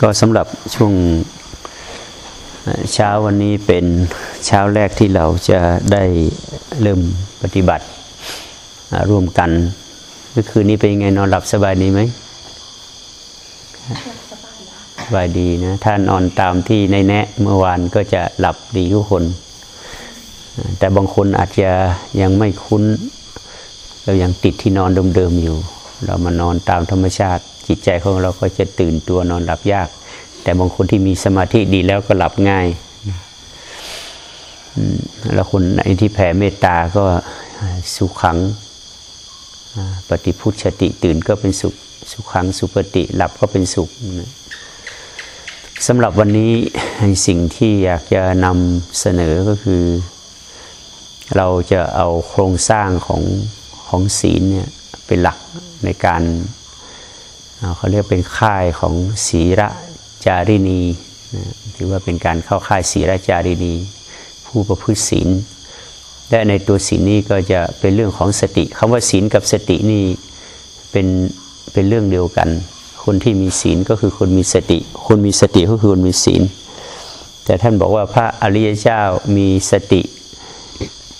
ก็สำหรับช่วงเช้าวันนี้เป็นเช้าแรกที่เราจะได้เริ่มปฏิบัติร่วมกันเมื่อคืนนี้เป็นยังไงนอนหลับสบายดีไหมสบายดีนะถ้านอนตามที่ในแนะเมื่อวานก็จะหลับดีทุกคน แต่บางคนอาจจะยังไม่คุ้น เรายังติดที่นอนเดิมๆอยู่ เรามานอนตามธรรมชาติ จิตใจของเราก็จะตื่นตัวนอนหลับยาก แต่บางคนที่มีสมาธิดีแล้วก็หลับง่ายแล้วคนไหนที่แผ่เมตตาก็สุขขังปฏิพุทธติตื่นก็เป็นสุขสุขขังสุปฏิหลับก็เป็นสุขสำหรับวันนี้สิ่งที่อยากจะนำเสนอก็คือ เราจะเอาโครงสร้างของของศีลเนี่ยเป็นหลักในการ เขาเรียกเป็นค่ายของศีระจารินีถือว่าเป็นการเข้าค่ายศีระจารินี ผู้ประพฤติศีลและในตัวศีลนี้ก็จะเป็นเรื่องของสติคำว่าศีลกับสตินี่เป็นเป็นเรื่องเดียวกัน คนที่มีศีลก็คือคนมีสติ คนมีสติก็คือคนมีศีล แต่ท่านบอกว่าพระอริยเจ้ามีสติ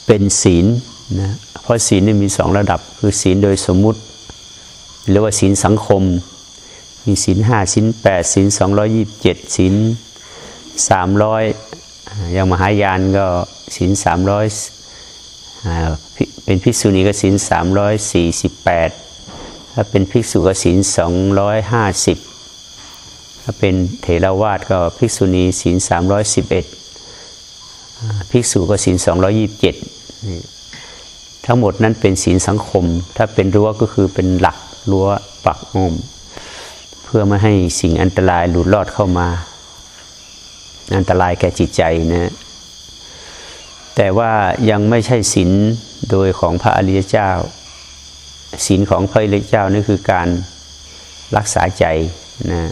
เป็นศีลนะเพราะศีลนี่มีสองระดับคือศีลโดยสมมุติ หรือว่าศีลสังคม มีศีลห้าศีลแปดศีลสองร้อยี่บเจ็ดศีลสามร้อยอย่างมหายานก็ศีลสามร้อยเป็นภิกษุณีก็ศีลสามร้อยสี่สิบแปดถ้าเป็นภิกษุก็ศีลสองร้อยห้าสิบถ้าเป็นเถรวาทก็ภิกษุณีศีลสามร้อยสิบเอ็ดภิกษุก็ศีลสองร้อยี่บเจ็ดทั้งหมดนั้นเป็นศีลสังคม ถ้าเป็นรั้วก็คือเป็นหลัก รั้วปักอมเพื่อไม่ให้สิ่งอันตรายหลุดลอดเข้ามา อันตรายแก่จิตใจนะแต่ว่ายังไม่ใช่ศีลโดยของพระอริยเจ้าศีลของพระอริยเจ้านี่คือการรักษาใจนะ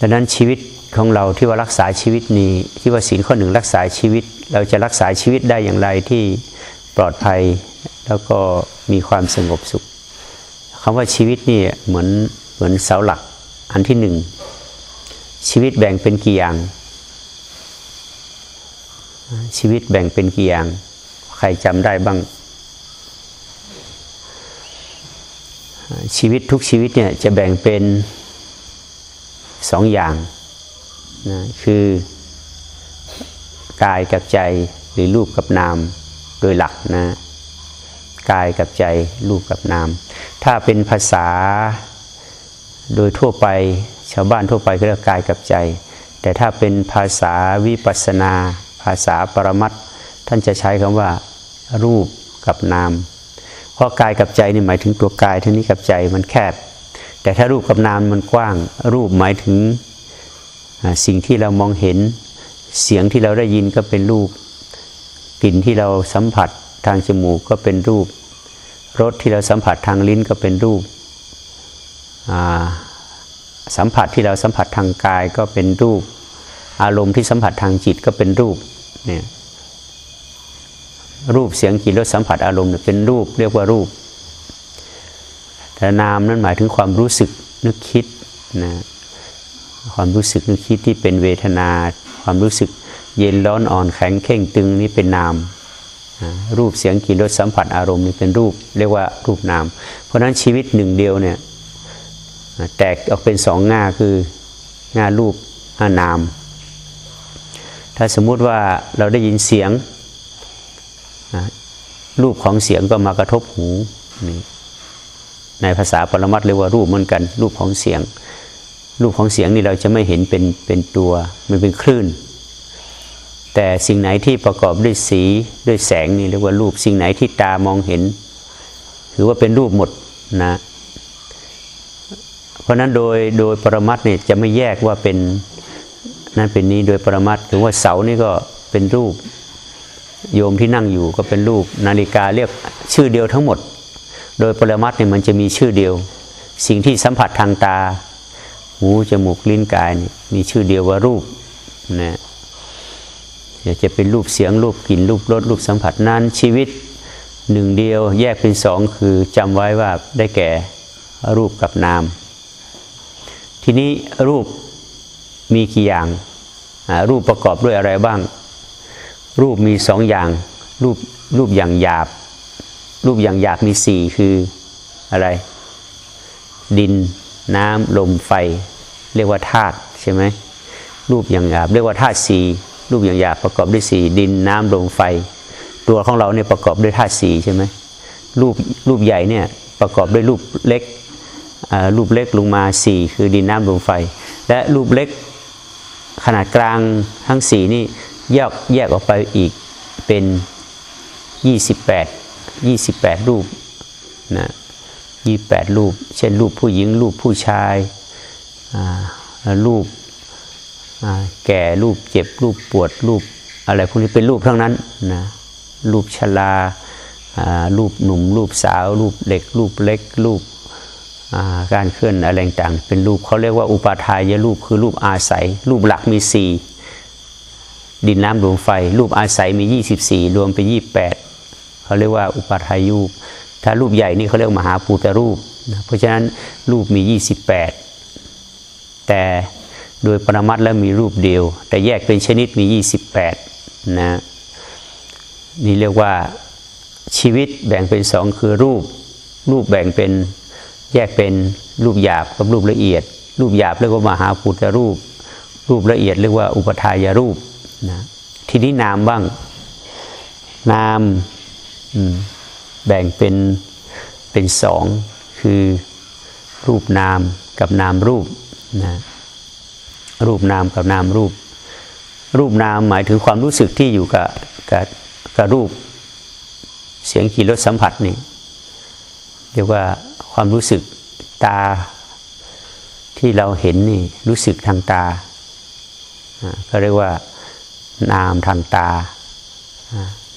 ดังนั้นชีวิตของเราที่ว่ารักษาชีวิตนี้ที่ว่าศีลข้อหนึ่งรักษาชีวิต เราจะรักษาชีวิตได้อย่างไรที่ปลอดภัย แล้วก็มีความสงบสุข คำว่าชีวิตนี่เหมือนเหมือนเสาหลักอันที่หนึ่งชีวิตแบ่งเป็นกี่อย่าง ชีวิตแบ่งเป็นกี่อย่าง ใครจำได้บ้าง ชีวิตทุกชีวิตเนี่ยจะแบ่งเป็นสองอย่างนะคือกายกับใจหรือรูปกับนามโดยหลักนะกายกับใจรูปกับนาม ถ้าเป็นภาษาโดยทั่วไปชาวบ้านทั่วไปก็เรียกกายกับใจ แต่ถ้าเป็นภาษาวิปัสนา ภาษาปรมัตท่านจะใช้คำว่า รูปกับนาม เพราะกายกับใจนี่หมายถึงตัวกายทั้งนี้กับใจมันแคบ แต่ถ้ารูปกับนามมันกว้าง รูปหมายถึงสิ่งที่เรามองเห็น เสียงที่เราได้ยินก็เป็นรูป กลิ่นที่เราสัมผัสทางจมูกก็เป็นรูป รสที่เราสัมผัสทางลิ้นก็เป็นรูป สัมผัสที่เราสัมผัสทางกายก็เป็นรูป อารมณ์ที่สัมผัสทางจิตก็เป็นรูปเนี่ยรูปเสียงกลิ่นรสสัมผัสอารมณ์เป็นรูปเรียกว่ารูป แต่นามนั้นหมายถึงความรู้สึกนึกคิดนะความรู้สึกนึกคิดที่เป็นเวทนา ความรู้สึกเย็นร้อนอ่อนแข็งเข่งตึงนี่เป็นนาม รูปเสียงกลิ่นรสสัมผัสอารมณ์นี่เป็นรูปเรียกว่ารูปนาม เพราะฉะนั้นชีวิตหนึ่งเดียวเนี่ยแตกออกเป็นสองง่าคือง่ารูปง่านาม ถ้าสมมุติว่าเราได้ยินเสียงรูปของเสียงก็มากระทบหูในภาษาปรมัตเรียกว่ารูปเหมือนกัน รูปของเสียง รูปของเสียงนี่เราจะไม่เห็นเป็นเป็นตัวมันเป็นคลื่น แต่สิ่งไหนที่ประกอบด้วยสีด้วยแสงนี่เรียกว่ารูป สิ่งไหนที่ตามองเห็น ถือว่าเป็นรูปหมดนะ เพราะนั้นโดยโดยปรมัตเนี่ยจะไม่แยกว่าเป็นนั่นเป็นนี้โดยปรมัตถึงว่าเสานี่ก็เป็นรูป โยมที่นั่งอยู่ก็เป็นรูป นาฬิกาเรียกชื่อเดียวทั้งหมด โดยปรมัตเนี่ยมันจะมีชื่อเดียว สิ่งที่สัมผัสทางตา หูจมูกลิ้นกายนี่มีชื่อเดียวว่ารูปนะ จะเป็นรูปเสียงรูปกลิ่นรูปรสรูปสัมผัสนั้นชีวิตหนึ่งเดียวแยกเป็นสองคือจำไว้ว่าได้แก่รูปกับนามทีทีนี้รูปมีกี่อย่าง รูปประกอบด้วยอะไรบ้าง รูปมีสองอย่าง รูปรูปอย่างหยาบ รูปอย่างหยาบมีสี่คืออะไร ดินน้ำลมไฟ เรียกว่าธาตุใช่ไหมรูปอย่างหยาบ เรียกว่าธาตุสี่ รูปอย่างหยาบประกอบด้วยสี่ดินน้ำลมไฟ ตัวของเราเนี่ยประกอบด้วยธาตุสีใช่ไหมรูปรูปใหญ่เนี่ยประกอบด้วยรูปเล็กรูปเล็กลงมาสี่คือดินน้ำลมไฟ และรูปเล็กขนาดกลางทั้งสี่นี่แยกแยกออกไปอีกเป็น 28 28 รูปนะ28 รูป เช่นรูปผู้หญิงรูปผู้ชายรูป แก่รูปเจ็บรูปปวดรูปอะไรพวกนี้เป็นรูปทั้งนั้นนะรูปชลารูปหนุ่ม รูปสาว รูปเล็ก รูปเล็ก รูปการเคลื่อนอะไรต่างเป็นรูปเขาเรียกว่าอุปาทายรูปคือรูปอาศัย รูปหลักมีสี่ดินน้ำลมไฟ รูปอาศัยมี 24 รวมเป็น 28เขาเรียกว่าอุปาทายูป ถ้ารูปใหญ่นี่เขาเรียกมหาปูตรูปนะเพราะฉะนั้นรูปมี 28 แต่ โดยปรมัตแล้วมีรูปเดียว แต่แยกเป็นชนิดมี 28 นะ นี่เรียกว่าชีวิตแบ่งเป็นสองคือรูป รูปแบ่งเป็นแยกเป็นรูปหยาบกับรูปละเอียด รูปหยาบเรียกว่ามหาปุตรูป รูปละเอียดเรียกว่าอุปทายรูปนะทีนี้นามบ้าง นามแบ่งเป็นเป็นสองคือรูปนามกับนามรูปนะ รูปนามกับนามรูป รูปนามหมายถึงความรู้สึกที่อยู่กับกับกับรูป เสียงขี่รถสัมผัสนี่เรียกว่าความรู้สึกตาที่เราเห็นนี่รู้สึกทางตาก็เรียกว่านามทางตา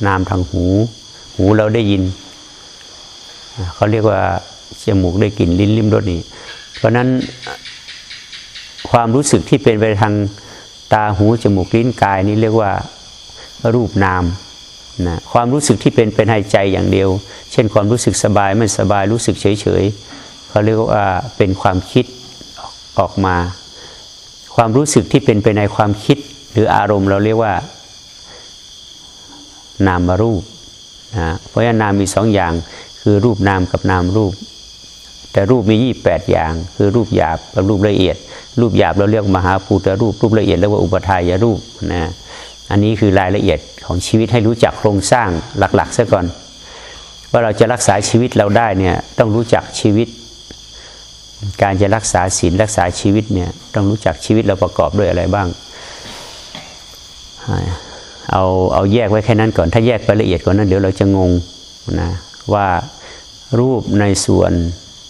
นามทางหู หูเราได้ยิน เขาเรียกว่าจมูกได้กลิ่นลิ้นลิ้มรสนี่ เพราะนั้น ความรู้สึกที่เป็นไปทางตาหูจมูกลิ้นกายนี้เรียกว่ารูปนามนะความรู้สึกที่เป็นเป็นหายใจอย่างเดียว เช่นความรู้สึกสบายไม่สบายรู้สึกเฉยเฉยเขาเรียกว่าเป็นความคิดออกมา ความรู้สึกที่เป็นไปในความคิดหรืออารมณ์เราเรียกว่า นามรูปนะเพราะฉะนั้นนามมีสองอย่างคือรูปนามกับนามรูป แต่รูปมียี่แปดอย่าง คือรูปหยาบกับรูปละเอียด รูปหยาบเราเรียกมหาภูตรูป รูปละเอียดเรียกว่าอุปทายรูปนะอันนี้คือรายละเอียดของชีวิตให้รู้จักโครงสร้างหลักๆซะก่อน ว่าเราจะรักษาชีวิตเราได้เนี่ยต้องรู้จักชีวิต การจะรักษาศีลรักษาชีวิตเนี่ยต้องรู้จักชีวิตเราประกอบด้วยอะไรบ้างเอาเอาแยกไว้แค่นั้นก่อน ถ้าแยกไปละเอียดกว่านั้นเดี๋ยวเราจะงงนะว่ารูปในส่วน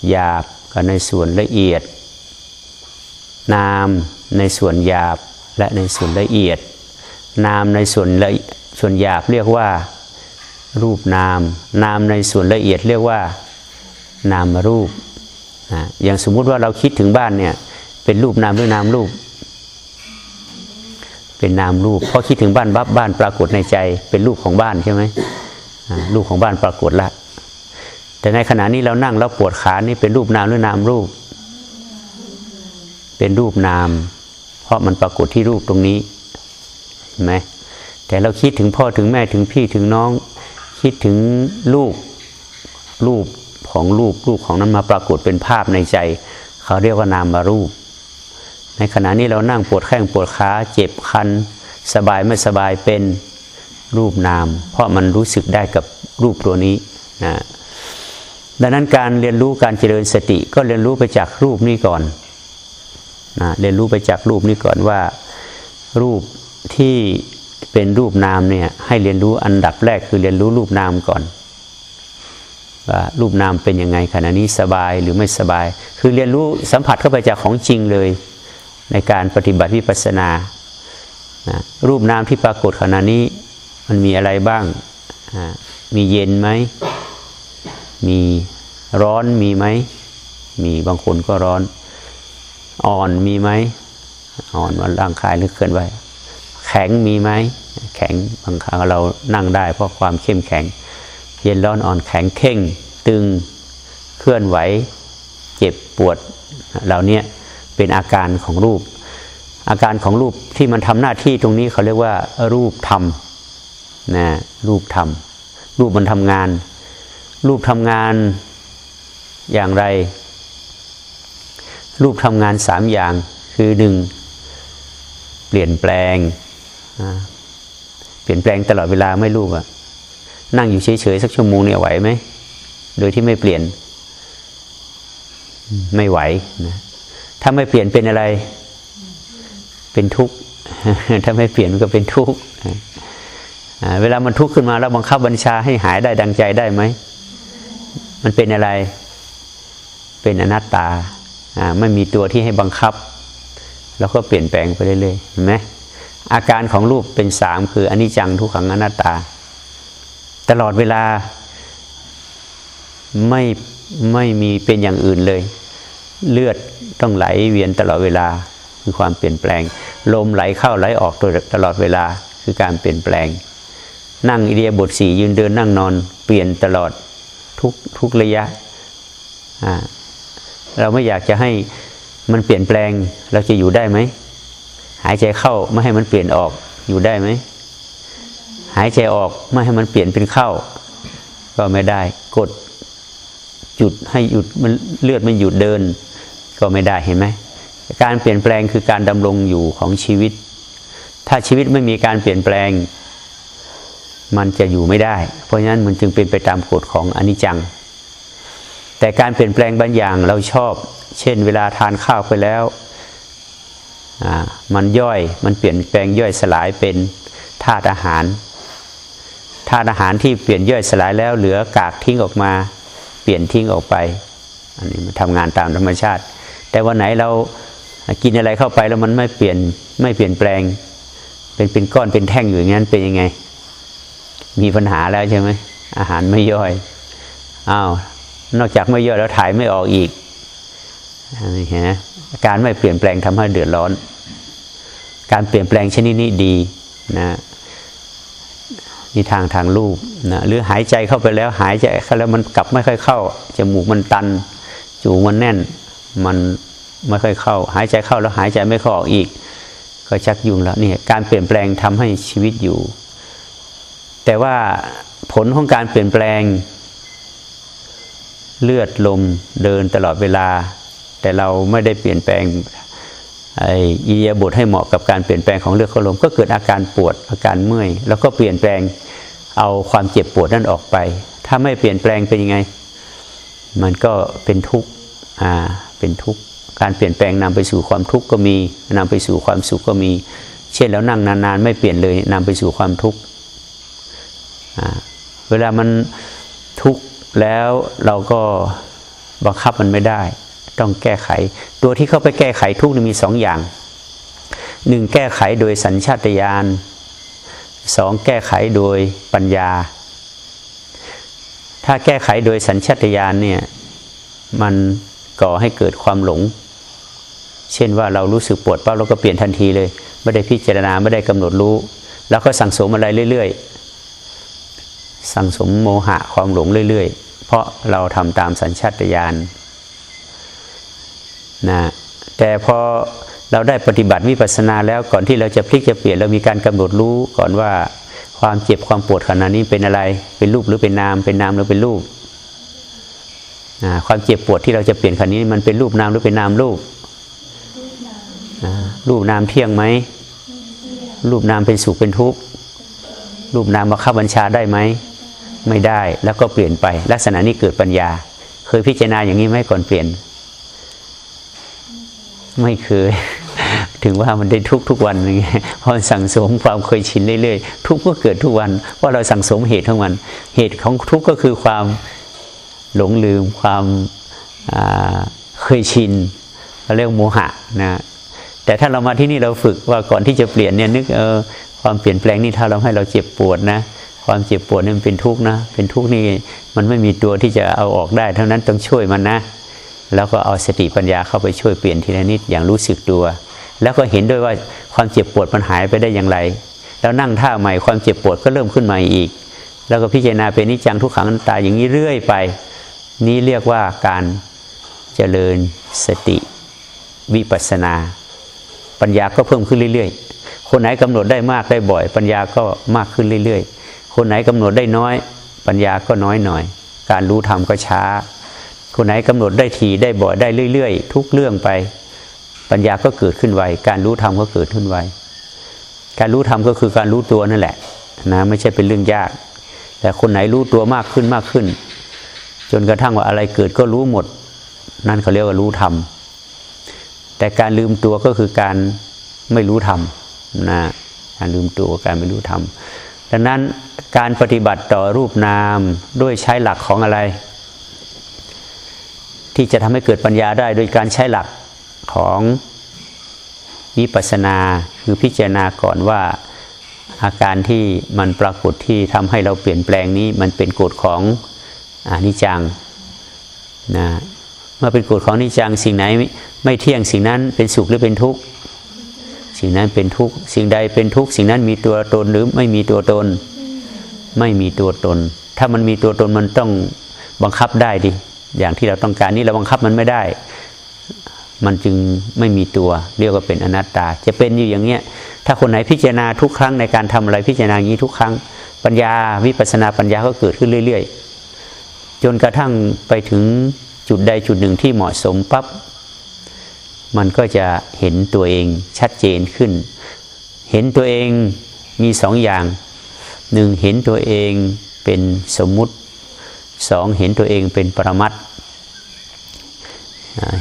หยาบกับในส่วนละเอียด นามในส่วนหยาบและในส่วนละเอียด นามในส่วนละส่วนหยาบเรียกว่ารูปนาม นามในส่วนละเอียดเรียกว่า นามรูปนะอย่างสมมุติว่าเราคิดถึงบ้านเนี่ยเป็นรูปนามหรือนามรูป เป็นนามรูปพอคิดถึงบ้านบับบ้านปรากฏในใจ เป็นรูปของบ้านใช่ไหมรูปของบ้านปรากฏละแต่ในขณะนี้เรานั่งแล้วปวดขานี่เป็นรูปนามหรือนามรูป เป็นรูปนาม เพราะมันปรากฏที่รูปตรงนี้เห็นไหมแต่เราคิดถึงพ่อถึงแม่ถึงพี่ถึงน้อง คิดถึงลูกรูปของรูปรูปของนั้นมาปรากฏเป็นภาพในใจ เขาเรียกว่านามารูป ในขณะนี้เรานั่งปวดแข้งปวดขาเจ็บคัน สบายไม่สบายเป็นรูปนาม เพราะมันรู้สึกได้กับรูปตัวนี้นะดังนั้นการเรียนรู้การเจริญสติก็เรียนรู้ไปจากรูปนี้ก่อน เรียนรู้ไปจากรูปนี้ก่อนว่า รูปที่เป็นรูปนามเนี่ยให้เรียนรู้อันดับแรกคือเรียนรู้รูปนามก่อนว่ารูปนามเป็นยังไงขณะนี้สบายหรือไม่สบาย คือเรียนรู้สัมผัสเข้าไปจากของจริงเลย ในการปฏิบัติวิปัสสนานะรูปนามที่ปรากฏขณะนี้มันมีอะไรบ้าง มีเย็นไหม มีร้อนมีไหม มีบางคนก็ร้อน อ่อนมีไหมอ่อนวันร่างกายหรือเคลื่อนไหวแข็งมีไหมแข็งบางครั้งเรานั่งได้ เพราะความเข้มแข็ง เย็นร้อนอ่อนแข็งเข่ง ตึงเคลื่อนไหว เจ็บปวดเหล่านี้เป็นเป็นอาการของรูป อาการของรูปที่มันทำหน้าที่ตรงนี้เขาเรียกว่า รูปธรรมนะรูปธรรมรูปมันทำงาน รูปทำงานอย่างไร รูปทำงานสามอย่างคือหนึ่งเปลี่ยนแปลง เปลี่ยนแปลงตลอดเวลาไม่รูปอะนั่งอยู่เฉยๆสักชั่วโมงเนี่ยไหวไหมโดยที่ไม่เปลี่ยนไม่ไหวนะถ้าไม่เปลี่ยนเป็นอะไร เป็นทุกข์ถ้าไม่เปลี่ยนมันก็เป็นทุกข์เวลามันทุกข์ขึ้นมาแล้วบังคับบัญชาให้หายได้ดังใจได้ไหม มันเป็นอะไร เป็นอนัตตา ไม่มีตัวที่ให้บังคับ แล้วก็เปลี่ยนแปลงไปเรื่อยๆเห็นไหมอาการของรูปเป็นสามคืออนิจจังทุกขังอนัตตา ตลอดเวลาไม่ไม่มีเป็นอย่างอื่นเลย เลือดต้องไหลเวียนตลอดเวลาคือความเปลี่ยนแปลง ลมไหลเข้าไหลออกตลอดเวลาคือการเปลี่ยนแปลง นั่งอิเดียบทสี่ยืนเดินนั่งนอน เปลี่ยนตลอดทุกทุกระยะอ่า เราไม่อยากจะให้มันเปลี่ยนแปลงเราจะอยู่ได้ไหมหายใจเข้าไม่ให้มันเปลี่ยนออกอยู่ได้ไหมหายใจออกไม่ให้มันเปลี่ยนเป็นเข้า ก็ไม่ได้กดจุดให้หยุดมันเลือดมันหยุดเดิน ก็ไม่ได้เห็นไหมการเปลี่ยนแปลงคือการดำรงอยู่ของชีวิต ถ้าชีวิตไม่มีการเปลี่ยนแปลง มันจะอยู่ไม่ได้ เพราะฉะนั้นมันจึงเป็นไปตามกฎของอนิจจัง แต่การเปลี่ยนแปลงบางอย่างเราชอบ เช่น เวลาทานข้าวไปแล้ว มันย่อย มันเปลี่ยนแปลงย่อยสลายเป็นธาตุอาหาร ธาตุอาหารที่เปลี่ยนย่อยสลายแล้วเหลือกากทิ้งออกมา เปลี่ยนทิ้งออกไป อันนี้มันทำงานตามธรรมชาติ แต่วันไหนเรากินอะไรเข้าไปแล้วมันไม่เปลี่ยนไม่เปลี่ยนแปลง เป็นเป็นก้อนเป็นแท่งอยู่อย่างนั้นเป็นยังไง มีปัญหาแล้วใช่ไหมอาหารไม่ย่อย อ้าว นอกจากไม่เยอยแล้วถ่ายไม่ออกอีกนี่เห็นไหมการไม่เปลี่ยนแปลงทำให้เดือดร้อน การเปลี่ยนแปลงชนิดนี้ดีนะนี่ทางทางรูปนะหรือหายใจเข้าไปแล้วหายใจเข้าแล้วมันกลับไม่ค่อยเข้าจมูกมันตันจมูกมันแน่น มันไม่ค่อยเข้า หายใจเข้าแล้วหายใจไม่เข้าออกอีก ก็ชักยุ่งแล้วนี่การเปลี่ยนแปลงทำให้ชีวิตอยู่ แต่ว่าผลของการเปลี่ยนแปลง เลือดลมเดินตลอดเวลา แต่เราไม่ได้เปลี่ยนแปลงไอ้อียาบถให้เหมาะกับการเปลี่ยนแปลงของเลือดข้าลม ก็เกิดอาการปวดอาการเมื่อย แล้วก็เปลี่ยนแปลงเอาความเจ็บปวดนั่นออกไป ถ้าไม่เปลี่ยนแปลงเป็นยังไง มันก็เป็นทุกข์อ่าเป็นทุกข์การเปลี่ยนแปลงนำไปสู่ความทุกข์ก็มีนำไปสู่ความสุขก็มี เช่นแล้วนั่งนานๆ ไม่เปลี่ยนเลยนำไปสู่ความทุกข์เวลามันทุกข์ แล้วเราก็บังคับมันไม่ได้ ต้องแก้ไข ตัวที่เข้าไปแก้ไขทุกนี่มีสองอย่างหนึ่งแก้ไขโดยสัญชาตญาณสองแก้ไขโดยปัญญา ถ้าแก้ไขโดยสัญชาตญาณเนี่ยมันก่อให้เกิดความหลง เช่นว่าเรารู้สึกปวดปั๊บเราก็เปลี่ยนทันทีเลย ไม่ได้พิจารณาไม่ได้กำหนดรู้ แล้วก็สั่งสมอะไรเรื่อย ๆ สั่งสมโมหะความหลงเรื่อย ๆ เพราะเราทำตามสัญชาตญาณนะแต่พอเราได้ปฏิบัติวิปัสสนาแล้วก่อนที่เราจะพลิกจะเปลี่ยนเรามีการกำหนดรู้ก่อนว่าความเจ็บความปวดขณะนี้เป็นอะไร เป็นรูปหรือเป็นนาม เป็นนามหรือเป็นรูปความเจ็บปวดที่เราจะเปลี่ยนขณะนี้มันเป็นรูปนามหรือเป็นนามรูปรูปนามเที่ยงไหมรูปนามเป็นสุขเป็นทุกข์รูปนามมาเข้าบัญชาได้ไหม ไม่ได้แล้วก็เปลี่ยนไป ลักษณะนี้เกิดปัญญา เคยพิจารณาอย่างนี้ไหมก่อนเปลี่ยน ไม่เคย ถึงว่ามันได้ทุกทุกวันอย่างเงี้ยพอสั่งสมความเคยชินเรื่อยๆ ทุกก็เกิดทุกวันว่าเราสั่งสมเหตุทั้งวัน เหตุของทุกก็คือความหลงลืม ความเคยชินเราเรียกโมหะนะแต่ถ้าเรามาที่นี่เราฝึกว่าก่อนที่จะเปลี่ยนเนี่ยนึกเออความเปลี่ยนแปลงนี่ถ้าเราให้เราเจ็บปวดนะ ความเจ็บปวดนี่มันเป็นทุกข์นะ เป็นทุกข์นี่มันไม่มีตัวที่จะเอาออกได้ เท่านั้นต้องช่วยมันนะ แล้วก็เอาสติปัญญาเข้าไปช่วยเปลี่ยนทีละนิดอย่างรู้สึกตัว แล้วก็เห็นด้วยว่าความเจ็บปวดมันหายไปได้อย่างไร แล้วนั่งท่าใหม่ความเจ็บปวดก็เริ่มขึ้นมาอีก แล้วก็พิจารณาเป็นนิจังทุกขังตาอย่างนี้เรื่อยไป นี้เรียกว่าการเจริญสติวิปัสสนา ปัญญาก็เพิ่มขึ้นเรื่อย ๆ คนไหนกำหนดได้มากได้บ่อย ปัญญาก็มากขึ้นเรื่อย ๆ คนไหนกำหนดได้น้อย ปัญญาก็น้อยหน่อย การรู้ธรรมก็ช้า คนไหนกำหนดได้ทีได้บ่อยได้เรื่อย ๆ ทุกเรื่องไป ปัญญาก็เกิดขึ้นไวการรู้ธรรมก็เกิดขึ้นไวการรู้ธรรมก็คือการรู้ตัวนั่นแหละนะไม่ใช่เป็นเรื่องยาก แต่คนไหนรู้ตัวมากขึ้นมากขึ้น จนกระทั่งว่าอะไรเกิดก็รู้หมด นั่นเขาเรียกว่ารู้ธรรมแต่การลืมตัวก็คือการไม่รู้ธรรมนะการลืมตัวการไม่รู้ธรรม ดังนั้นการปฏิบัติต่อรูปนามด้วยใช้หลักของอะไร ที่จะทำให้เกิดปัญญาได้โดยการใช้หลักของวิปัสสนาคือพิจารณาก่อนว่าอาการที่มันปรากฏที่ทำให้เราเปลี่ยนแปลงนี้มันเป็นกฎของอนิจจังนะเมื่อเป็นกฎของนิจจังสิ่งไหนไม่เที่ยงสิ่งนั้นเป็นสุขหรือเป็นทุกข์ สิ่งนั้นเป็นทุกข์สิ่งใดเป็นทุกข์สิ่งนั้นมีตัวตนหรือไม่มีตัวตน ไม่มีตัวตน ถ้ามันมีตัวตนมันต้องบังคับได้ดิอย่างที่เราต้องการนี่เราบังคับมันไม่ได้ มันจึงไม่มีตัวเรียกว่าเป็นอนัตตา จะเป็นอยู่อย่างเนี้ยถ้าคนไหนพิจารณาทุกครั้งในการทำอะไรพิจารณาอย่างนี้ทุกครั้ง ปัญญาวิปัสสนาปัญญาก็เกิดขึ้นเรื่อย ๆ จนกระทั่งไปถึงจุดใดจุดหนึ่งที่เหมาะสมปั๊บ มันก็จะเห็นตัวเองชัดเจนขึ้น เห็นตัวเองมีสองอย่างหนึ่งเห็นตัวเองเป็นสมมุติสองเห็นตัวเองเป็นปรมัต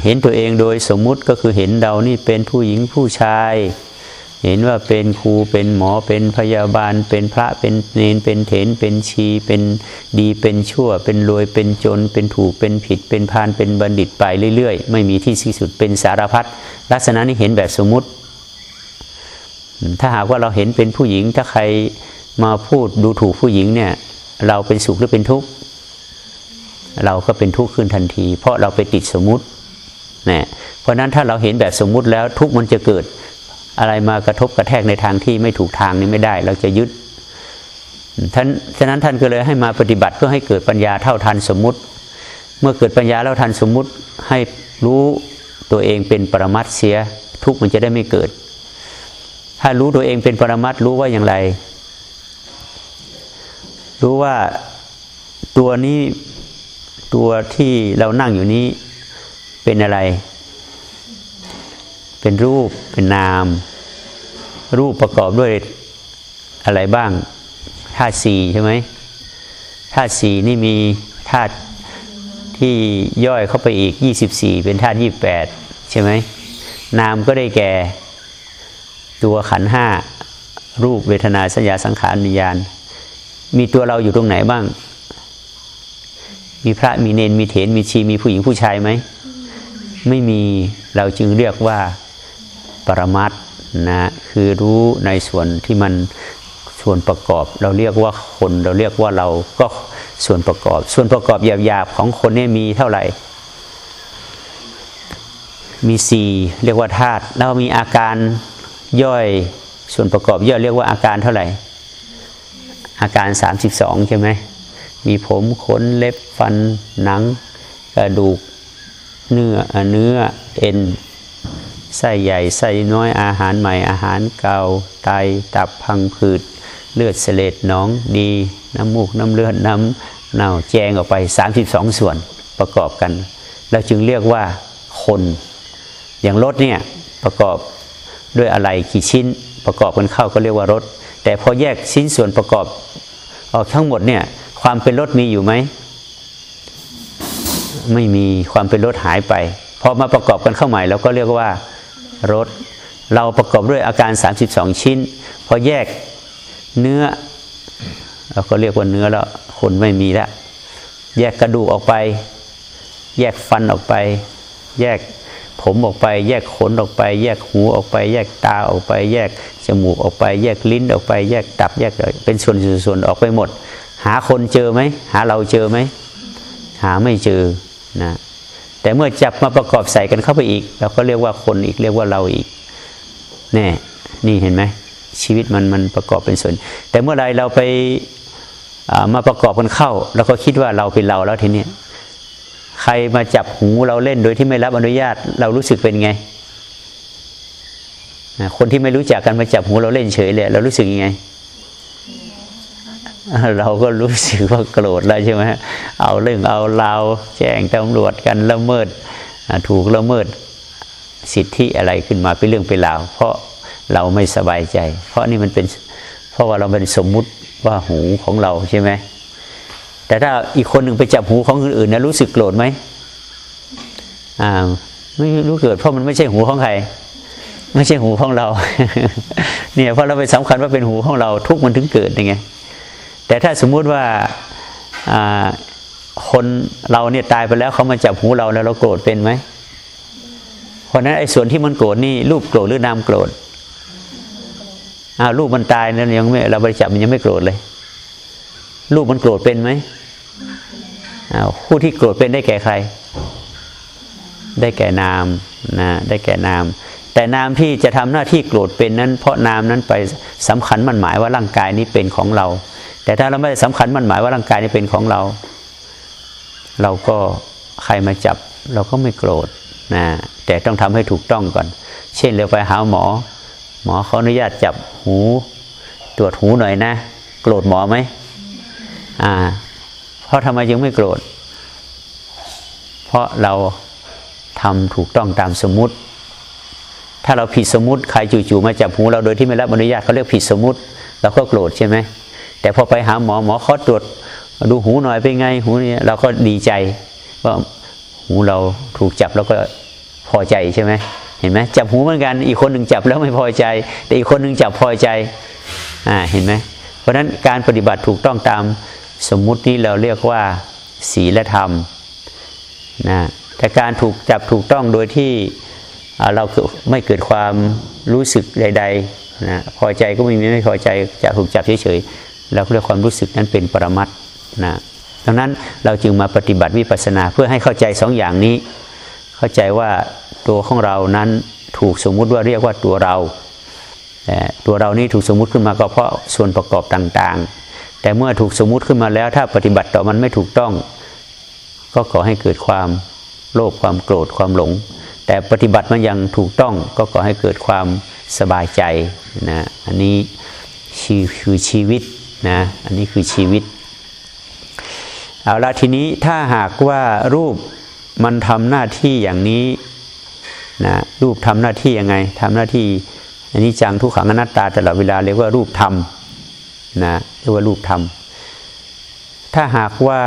เห็นตัวเองโดยสมมุติก็คือเห็นเรานี่เป็นผู้หญิงผู้ชาย เห็นว่าเป็นครูเป็นหมอเป็นพยาบาล เป็นพระเป็นเนนเป็นเถนเป็นชี เป็นดีเป็นชั่ว เป็นรวยเป็นจน เป็นถูกเป็นผิด เป็นพานเป็นบัณฑิตไปเรื่อยๆ ไม่มีที่สิ้นสุดเป็นสารพัดลักษณะนี้เห็นแบบสมมุติ ถ้าหากว่าเราเห็นเป็นผู้หญิง ถ้าใครมาพูดดูถูกผู้หญิงเนี่ย เราเป็นสุขหรือเป็นทุกข์เราก็เป็นทุกข์ขึ้นทันที เพราะเราไปติดสมมุตินะเพราะนั้นถ้าเราเห็นแบบสมมุติแล้วทุกข์มันจะเกิด อะไรมากระทบกระแทกในทางที่ไม่ถูกทางนี้ไม่ได้ เราจะยึดท่านฉะนั้นท่านก็เลยให้มาปฏิบัติเพื่อให้เกิดปัญญาเท่าทันสมมุติ เมื่อเกิดปัญญาแล้วทันสมมุติให้รู้ตัวเองเป็นปรมัตเสียทุกมันจะได้ไม่เกิด ถ้ารู้ตัวเองเป็นปรมัตรู้ว่าอย่างไร รู้ว่าตัวนี้ตัวที่เรานั่งอยู่นี้เป็นอะไร เป็นรูปเป็นนาม รูปประกอบด้วยอะไรบ้างธาตุสี่ใช่ไหมธาตุสี่นี่มีธาตุที่ย่อยเข้าไปอีก 24 เป็นธาตุ28 ใช่ไหมนามก็ได้แก่ตัวขันห้ารูปเวทนาสัญญาสังขารวิญญาณ มีตัวเราอยู่ตรงไหนบ้าง มีพระมีเนนมีเถนมีชีมีผู้หญิงผู้ชายไหม ไม่มีเราจึงเรียกว่า ปรมัตนะคือรู้ในส่วนที่มันส่วนประกอบ เราเรียกว่าคนเราเรียกว่าเราก็ส่วนประกอบ ส่วนประกอบหยาบๆของคนนี่มีเท่าไหร่ มีสี่เรียกว่าธาตุแล้วมีอาการย่อยส่วนประกอบย่อยเรียกว่าอาการเท่าไหร่ อาการ 32 ใช่ไหมมีผมขนเล็บฟันหนัง กระดูกเนื้อเนื้อเอ็น ไส้ใหญ่ไส้น้อยอาหารใหม่อาหารเก่าไตตับพังผืด เลือดเสลดหนองดี น้ำมูกน้ำเลือดน้ำเน่าแจงออกไป 32 ส่วนประกอบกันเราจึงเรียกว่าคน อย่างรถเนี่ยประกอบด้วยอะไรกี่ชิ้นประกอบกันเข้าก็เรียกว่ารถ แต่พอแยกชิ้นส่วนประกอบออกทั้งหมดเนี่ยความเป็นรถมีอยู่ไหมไม่มีความเป็นรถหายไปพอมาประกอบกันเข้าใหม่เราก็เรียกว่า รถเราประกอบด้วยอาการ 32 ชิ้น พอแยกเนื้อ เราก็เรียกว่าเนื้อแล้วคนไม่มีแล้ว แยกกระดูกออกไป แยกฟันออกไป แยกผมออกไป แยกขนออกไป แยกหูออกไป แยกตาออกไป แยกจมูกออกไป แยกลิ้นออกไป แยกตับ แยกเป็นส่วนๆออกไปหมด หาคนเจอไหม หาเราเจอไหม หาไม่เจอนะ แต่เมื่อจับมาประกอบใส่กันเข้าไปอีกเราก็เรียกว่าคนอีกเรียกว่าเราอีกแน่นี่เห็นไหมชีวิตมันมันประกอบเป็นส่วน แต่เมื่อไรเราไปมาประกอบกันเข้าเราก็คิดว่าเราเป็นเราแล้วทีนี้ใครมาจับหูเราเล่นโดยที่ไม่รับอนุญาตเรารู้สึกเป็นไง คนที่ไม่รู้จักกันมาจับหูเราเล่นเฉยเลยเรารู้สึกยังไง เราก็รู้สึกว่าโกรธแล้วใช่ไหมเอาเรื่องเอาราวแจ้งตำรวจกันละเมิดถูกละเมิดสิทธิอะไรขึ้นมาเป็นเรื่องเป็นราวเพราะเราไม่สบายใจ เพราะนี่มันเป็นเพราะว่าเราเป็นสมมุติว่าหูของเราใช่ไหมแต่ถ้าอีกคนหนึ่งไปจับหูของคนอื่นนะรู้สึกโกรธไหมอ่าไม่รู้เกิด เพราะมันไม่ใช่หูของใครไม่ใช่หูของเรา เนี่ยเพราะเราไปสำคัญว่าเป็นหูของเราทุกมันถึงเกิดยังไง แต่ถ้าสมมุติว่าคนเราเนี่ยตายไปแล้วเขามาจับหูเราแล้วเราโกรธเป็นไหมเพราะนั้นไอ้ส่วนที่มันโกรธนี่รูปโกรธหรือนามโกรธอ้าวรูปมันตายแล้วยังไม่เราบริจับมันยังไม่โกรธเลย รูปมันโกรธเป็นไหมอ้าวผู้ที่โกรธเป็นได้แก่ใคร ได้แก่นามนะได้แก่นาม แต่นามที่จะทำหน้าที่โกรธเป็นนั้น เพราะนามนั้นไปสำคัญมันหมายว่าร่างกายนี้เป็นของเรา แต่ถ้าเราไม่ได้สำคัญมันหมายว่าร่างกายนี้เป็นของเรา เราก็ใครมาจับ เราก็ไม่โกรธนะแต่ต้องทำให้ถูกต้องก่อน เช่นเราไปหาหมอ หมอเขาอนุญาตจับหู ตรวจหูหน่อยนะ โกรธหมอไหมอ่า เพราะทำไมยังไม่โกรธ เพราะเราทำถูกต้องตามสมมติ ถ้าเราผิดสมมติใครจู่ๆมาจับหูเราโดยที่ไม่รับอนุญาตเขาเรียกผิดสมมติเราก็โกรธใช่ไหม แต่พอไปหาหมอหมอเขาตรวจดูหูหน่อยเป็นไง หูนี่เราก็ดีใจว่าหูเราถูกจับแล้วก็พอใจใช่ไหมเห็นไหมจับหูเหมือนกันอีกคนหนึ่งจับแล้วไม่พอใจ แต่อีกคนหนึ่งจับพอใจอ่าเห็นไหมเพราะฉะนั้นการปฏิบัติถูกต้องตามสมมุตินี้เราเรียกว่าศีลธรรมนะแต่การถูกจับถูกต้องโดยที่เราไม่เกิดความรู้สึกใดๆนะพอใจก็ไม่มีไม่พอใจจะถูกจับเฉยๆ เราเรียกความรู้สึกนั้นเป็นปรมัตนะดังนั้นเราจึงมาปฏิบัติวิปัสสนาเพื่อให้เข้าใจสองอย่างนี้ เข้าใจว่าตัวของเรานั้นถูกสมมุติว่าเรียกว่าตัวเราแต่ตัวเรานี้ถูกสมมุติขึ้นมาก็เพราะส่วนประกอบต่างๆ แต่เมื่อถูกสมมุติขึ้นมาแล้ว ถ้าปฏิบัติต่อมันไม่ถูกต้อง ก็ก่อให้เกิดความโลภความโกรธความหลง แต่ปฏิบัติมันยังถูกต้อง ก็ก่อให้เกิดความสบายใจนะอันนี้คือชีวิต นะอันนี้คือชีวิตเอาละทีนี้ถ้าหากว่ารูปมันทำหน้าที่อย่างนี้นะรูปทำหน้าที่ยังไงทำหน้าที่อันนี้จังทุกขังอนัตตาตลอดเวลาเรียกว่ารูปธรรมนะเรียกว่ารูปธรรมถ้าหากว่า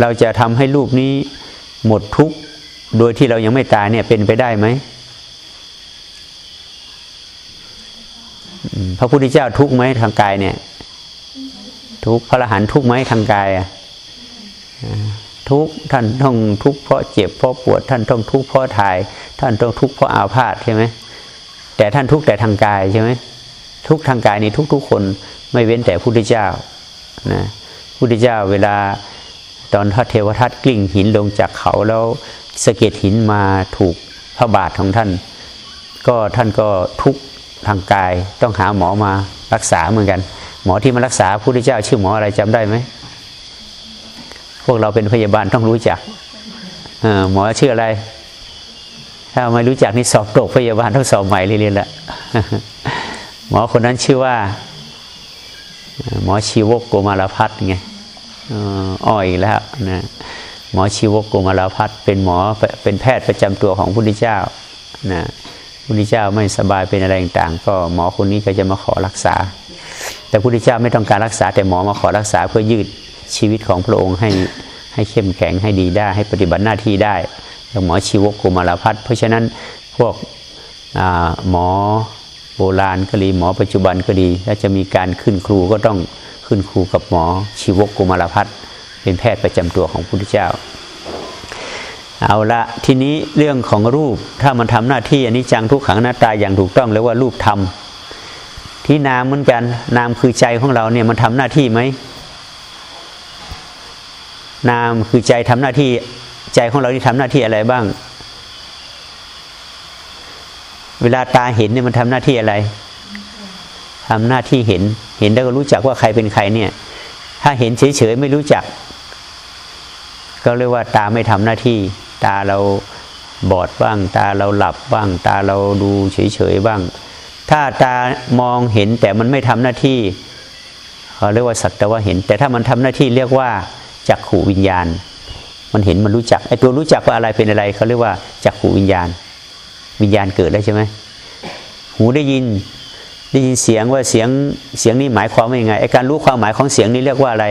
เราจะทำให้รูปนี้หมดทุกโดยที่เรายังไม่ตายเนี่ยเป็นไปได้ไหมพระพุทธเจ้าทุกไหมทางกายเนี่ย ทุกพระอรหันต์ทุกไหมทางกายอะทุกท่านต้องทุกเพราะเจ็บเพราะปวด ท่านต้องทุกเพราะถ่าย ท่านต้องทุกเพราะอาพาธใช่ไหมแต่ท่านทุกแต่ทางกายใช่ไหมทุกทางกายนี่ทุกทุกคนไม่เว้นแต่พุทธเจ้านะพุทธเจ้าเวลาตอนพระเทวทัตกลิ้งหินลงจากเขาแล้วสะเก็ดหินมาถูกพระบาทของท่าน ก็ท่านก็ทุกทางกายต้องหาหมอมารักษาเหมือนกัน หมอที่มารักษาพระพุทธเจ้า ชื่อหมออะไรจำได้ไหมพวกเราเป็นพยาบาลต้องรู้จักหมอชื่ออะไร ถ้าไม่รู้จักนี่สอบตกพยาบาลต้องสอบใหม่เรียนละหมอคนนั้นชื่อว่า หมอชีวกโกมาลพัฒน์ไงอ้อยแล้วนะหมอชีวกโกมาลพัฒน์เป็นหมอเป็นแพทย์ประจำตัวของพระพุทธเจ้านะพระพุทธเจ้าไม่สบายเป็นอะไรต่างๆ ก็หมอคนนี้ก็จะมาขอรักษา แต่พระพุทธเจ้าไม่ต้องการรักษาแต่หมอมาขอรักษาเพื่อยืดชีวิตของพระองค์ให้ให้เข้มแข็งให้ดีได้ ให้ปฏิบัติหน้าที่ได้อย่างหมอชีวกกุมารพัฒเพราะฉะนั้นพวกหมอโบราณก็ดีหมอปัจจุบันก็ดีถ้าจะมีการขึ้นครูก็ต้องขึ้นครูกับหมอชีวกกุมารพัฒเป็นแพทย์ประจำตัวของพระพุทธเจ้า เอาละทีนี้เรื่องของรูปถ้ามันทำหน้าที่อันนี้จังทุกขังหน้าตาอย่างถูกต้องเรียกว่ารูปธรรม ที่นามเหมือนกัน นามคือใจของเราเนี่ยมันทำหน้าที่ไหมนามคือใจทำหน้าที่ใจของเราที่ทำหน้าที่อะไรบ้าง เวลาตาเห็นเนี่ยมันทำหน้าที่อะไรทำหน้าที่เห็น เห็นแล้วก็รู้จักว่าใครเป็นใครเนี่ย ถ้าเห็นเฉยๆไม่รู้จัก ก็เรียกว่าตาไม่ทำหน้าที่ ตาเราบอดบ้าง ตาเราหลับบ้าง ตาเราดูเฉยๆบ้าง ถ้าตามองเห็นแต่มันไม่ทำหน้าที่เขาเรียกว่าสักแต่ว่าเห็น แต่ถ้ามันทำหน้าที่เรียกว่าจักขูวิญญาณ มันเห็นมันรู้จักไอ้ตัวรู้จักว่าอะไรเป็นอะไรเขาเรียกว่าจักขูวิญญาณ วิญญาณเกิดแล้วใช่ไหมหูได้ยินได้ยินเสียงว่าเสียงเสียงนี้หมายความว่ายังไงไอ้การรู้ความหมายของเสียงนี้เรียกว่าอะไร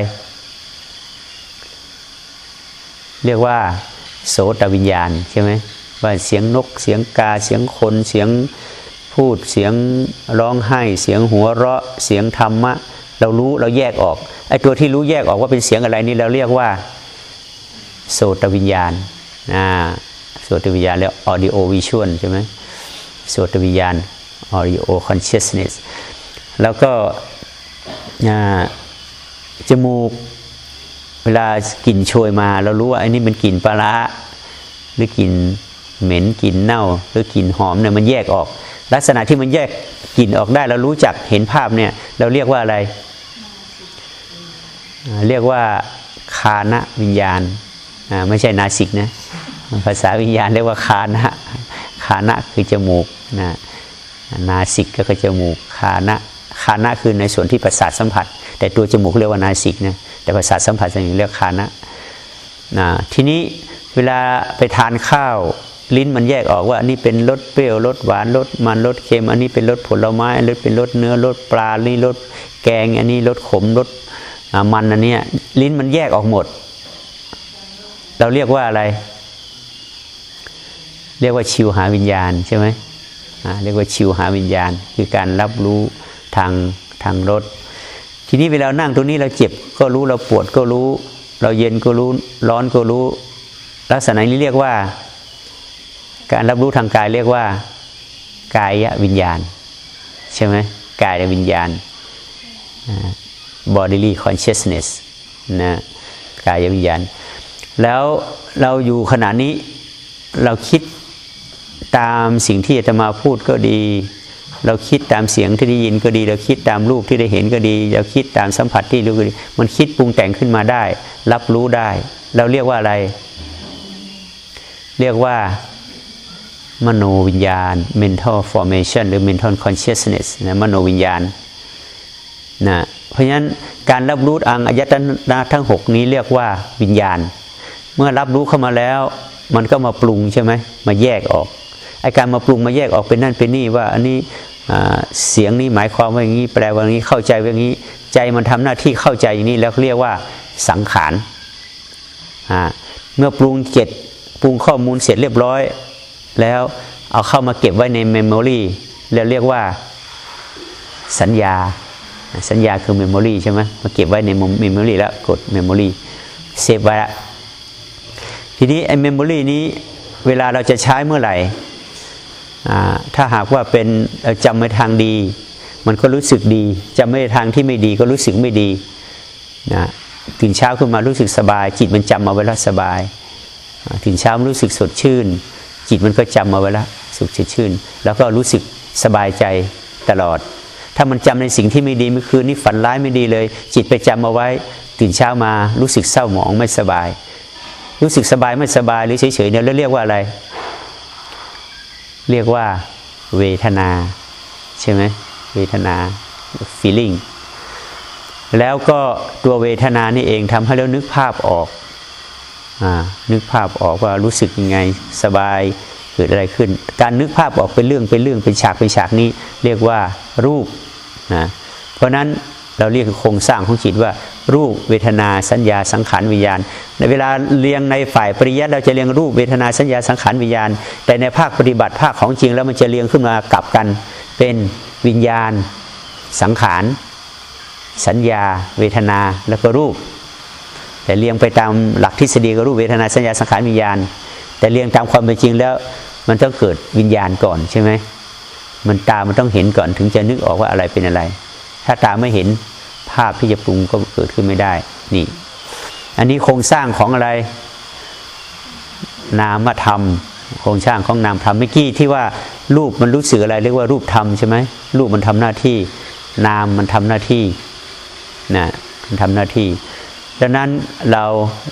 เรียกว่า โสตวิญญาณใช่ไหมว่าเสียงนก เสียงกาเสียงคนเสียง พูดเสียงร้องไห้ เสียงหัวเราะเสียงธรรมะ เรารู้เราแยกออกไอ้ตัวที่รู้แยกออกว่าเป็นเสียงอะไรนี่เราเรียกว่าโสตวิญญาณอ่าโสตวิญญาณเรียก audio visual ใช่ไหมโสตวิญญาณ audio consciousness แล้วก็จมูกเวลากลิ่นโชยมา เรารู้ว่าไอ้นี่มันกลิ่นปลาหรือกลิ่นเหม็นกลิ่นเน่า หรือกลิ่นหอมเนี่ยมันแยกออก ลักษณะที่มันแยกกลิ่นออกได้เรารู้จักเห็นภาพเนี่ยเราเรียกว่าอะไร เรียกว่าคานะวิญญาณไม่ใช่นาสิกนะภาษาวิญญาณเรียกว่าคานะคานะคือจมูกนะนาสิกก็คือจมูกคานะคานะคือในส่วนที่ประสาทสัมผัส แต่ตัวจมูกเรียกว่านาสิกนะแต่ประสาทสัมผัสอย่างเรียกคานะนะทีนี้เวลาไปทานข้าว ลิ้นมันแยกออกว่าอันนี้เป็นรสเปรี้ยวรสหวานรสมันรสเค็ม อันนี้เป็นรสผลไม้รสเป็นรสเนื้อรสปลานี่รสแกง อันนี้รสขมรสมันอันนี้ลิ้นมันแยกออกหมด เราเรียกว่าอะไร เรียกว่าชิวหาวิญญาณใช่ไหมเรียกว่าชิวหาวิญญาณ คือการรับรู้ทางทางรสทีนี้เวลานั่งตรงนี้เราเจ็บก็รู้เราปวดก็รู้ เราเย็นก็รู้ร้อนก็รู้ ลักษณะนี้เรียกว่า การรับรู้ทางกายเรียกว่ากายวิญญาณ ใช่ไหมกายวิญญาณ bodily consciousness นะกายวิญญาณ แล้วเราอยู่ขณะนี้เราคิดตามสิ่งที่จะมาพูดก็ดี เราคิดตามเสียงที่ได้ยินก็ดี เราคิดตามรูปที่ได้เห็นก็ดี เราคิดตามสัมผัสที่รู้ก็ดี มันคิดปรุงแต่งขึ้นมาได้ รับรู้ได้ เราเรียกว่าอะไร เรียกว่า มโนวิญญาณ mental formation หรือ mental consciousness นะมโนวิญญาณนะเพราะฉะนั้นการรับรู้อังอายตนะทั้งหกนี้เรียกว่าวิญญาณ เมื่อรับรู้เข้ามาแล้ว มันก็มาปรุงใช่ไหมมาแยกออกไอการมาปรุงมาแยกออกเป็นนั่นเป็นนี่ว่าอันนี้เสียงนี้หมายความว่าอย่างนี้แปลว่าอย่างนี้เข้าใจว่าอย่างนี้ใจมันทำหน้าที่เข้าใจอย่างนี้แล้วเรียกว่าสังขารเมื่อปรุงเจ็ดปรุงข้อมูลเสร็จเรียบร้อย แล้วเอาเข้ามาเก็บไว้ในเมมโมรีแล้วเรียกว่าสัญญา สัญญาคือ memory ใช่ไหมมาเก็บไว้ใน memory แล้วกด memory save ไว้ละทีนี้ไอ้ memory นี้เวลาเราจะใช้เมื่อไหร่ถ้าหากว่าเป็นจำในทางดี มันก็รู้สึกดีจำในทางที่ไม่ดีก็รู้สึกไม่ดีนะตื่นเช้าขึ้นมารู้สึกสบาย จิตมันจำมาไว้แล้วสบายตื่นเช้ารู้สึกสดชื่น จิตมันก็จำมาไว้แล้วสดชื่น แล้วก็รู้สึกสบายใจตลอด ถ้ามันจำในสิ่งที่ไม่ดีเมื่อคืนนี้ฝันร้ายไม่ดีเลย จิตไปจำมาไว้ ตื่นเช้ามารู้สึกเศร้าหมองไม่สบาย รู้สึกสบายไม่สบายหรือเฉยๆเนี่ยแล้วเรียกว่าอะไร เรียกว่าเวทนา ใช่ไหมเวทนา feeling แล้วก็ตัวเวทนานี่เองทำให้เรานึกภาพออก นึกภาพออกว่ารู้สึกยังไงสบายเกิดอะไรขึ้น การนึกภาพออกเป็นเรื่องเป็นเรื่องเป็นฉากเป็นฉากนี้ เรียกว่ารูปนะเพราะนั้นเราเรียกโครงสร้างของจิตว่า รูปเวทนาสัญญาสังขารวิญญาณ ในเวลาเรียงในฝ่ายปริยัติเราจะเรียงรูปเวทนาสัญญาสังขารวิญญาณ แต่ในภาคปฏิบัติภาคของจริงแล้วมันจะเรียงขึ้นมากลับกันเป็นวิญญาณ สังขาร สัญญา เวทนาแล้วก็รูป แต่เรียงไปตามหลักทฤษฎีก็รูปเวทนาสัญญาสังขารวิญญาณ แต่เรียงตามความเป็นจริงแล้วมันต้องเกิดวิญญาณก่อนใช่ไหมมันตามันต้องเห็นก่อนถึงจะนึกออกว่าอะไรเป็นอะไร ถ้าตาไม่เห็นภาพที่จะปรุงก็เกิดขึ้นไม่ได้นี่ อันนี้โครงสร้างของอะไร นามธรรม โครงสร้างของนามธรรมเมื่อกี้ที่ว่ารูปมันรู้สึกอะไร เรียกว่ารูปธรรมใช่ไหมรูปมันทำหน้าที่ นามมันทำหน้าที่นะมันทำหน้าที่ ดังนั้นเรา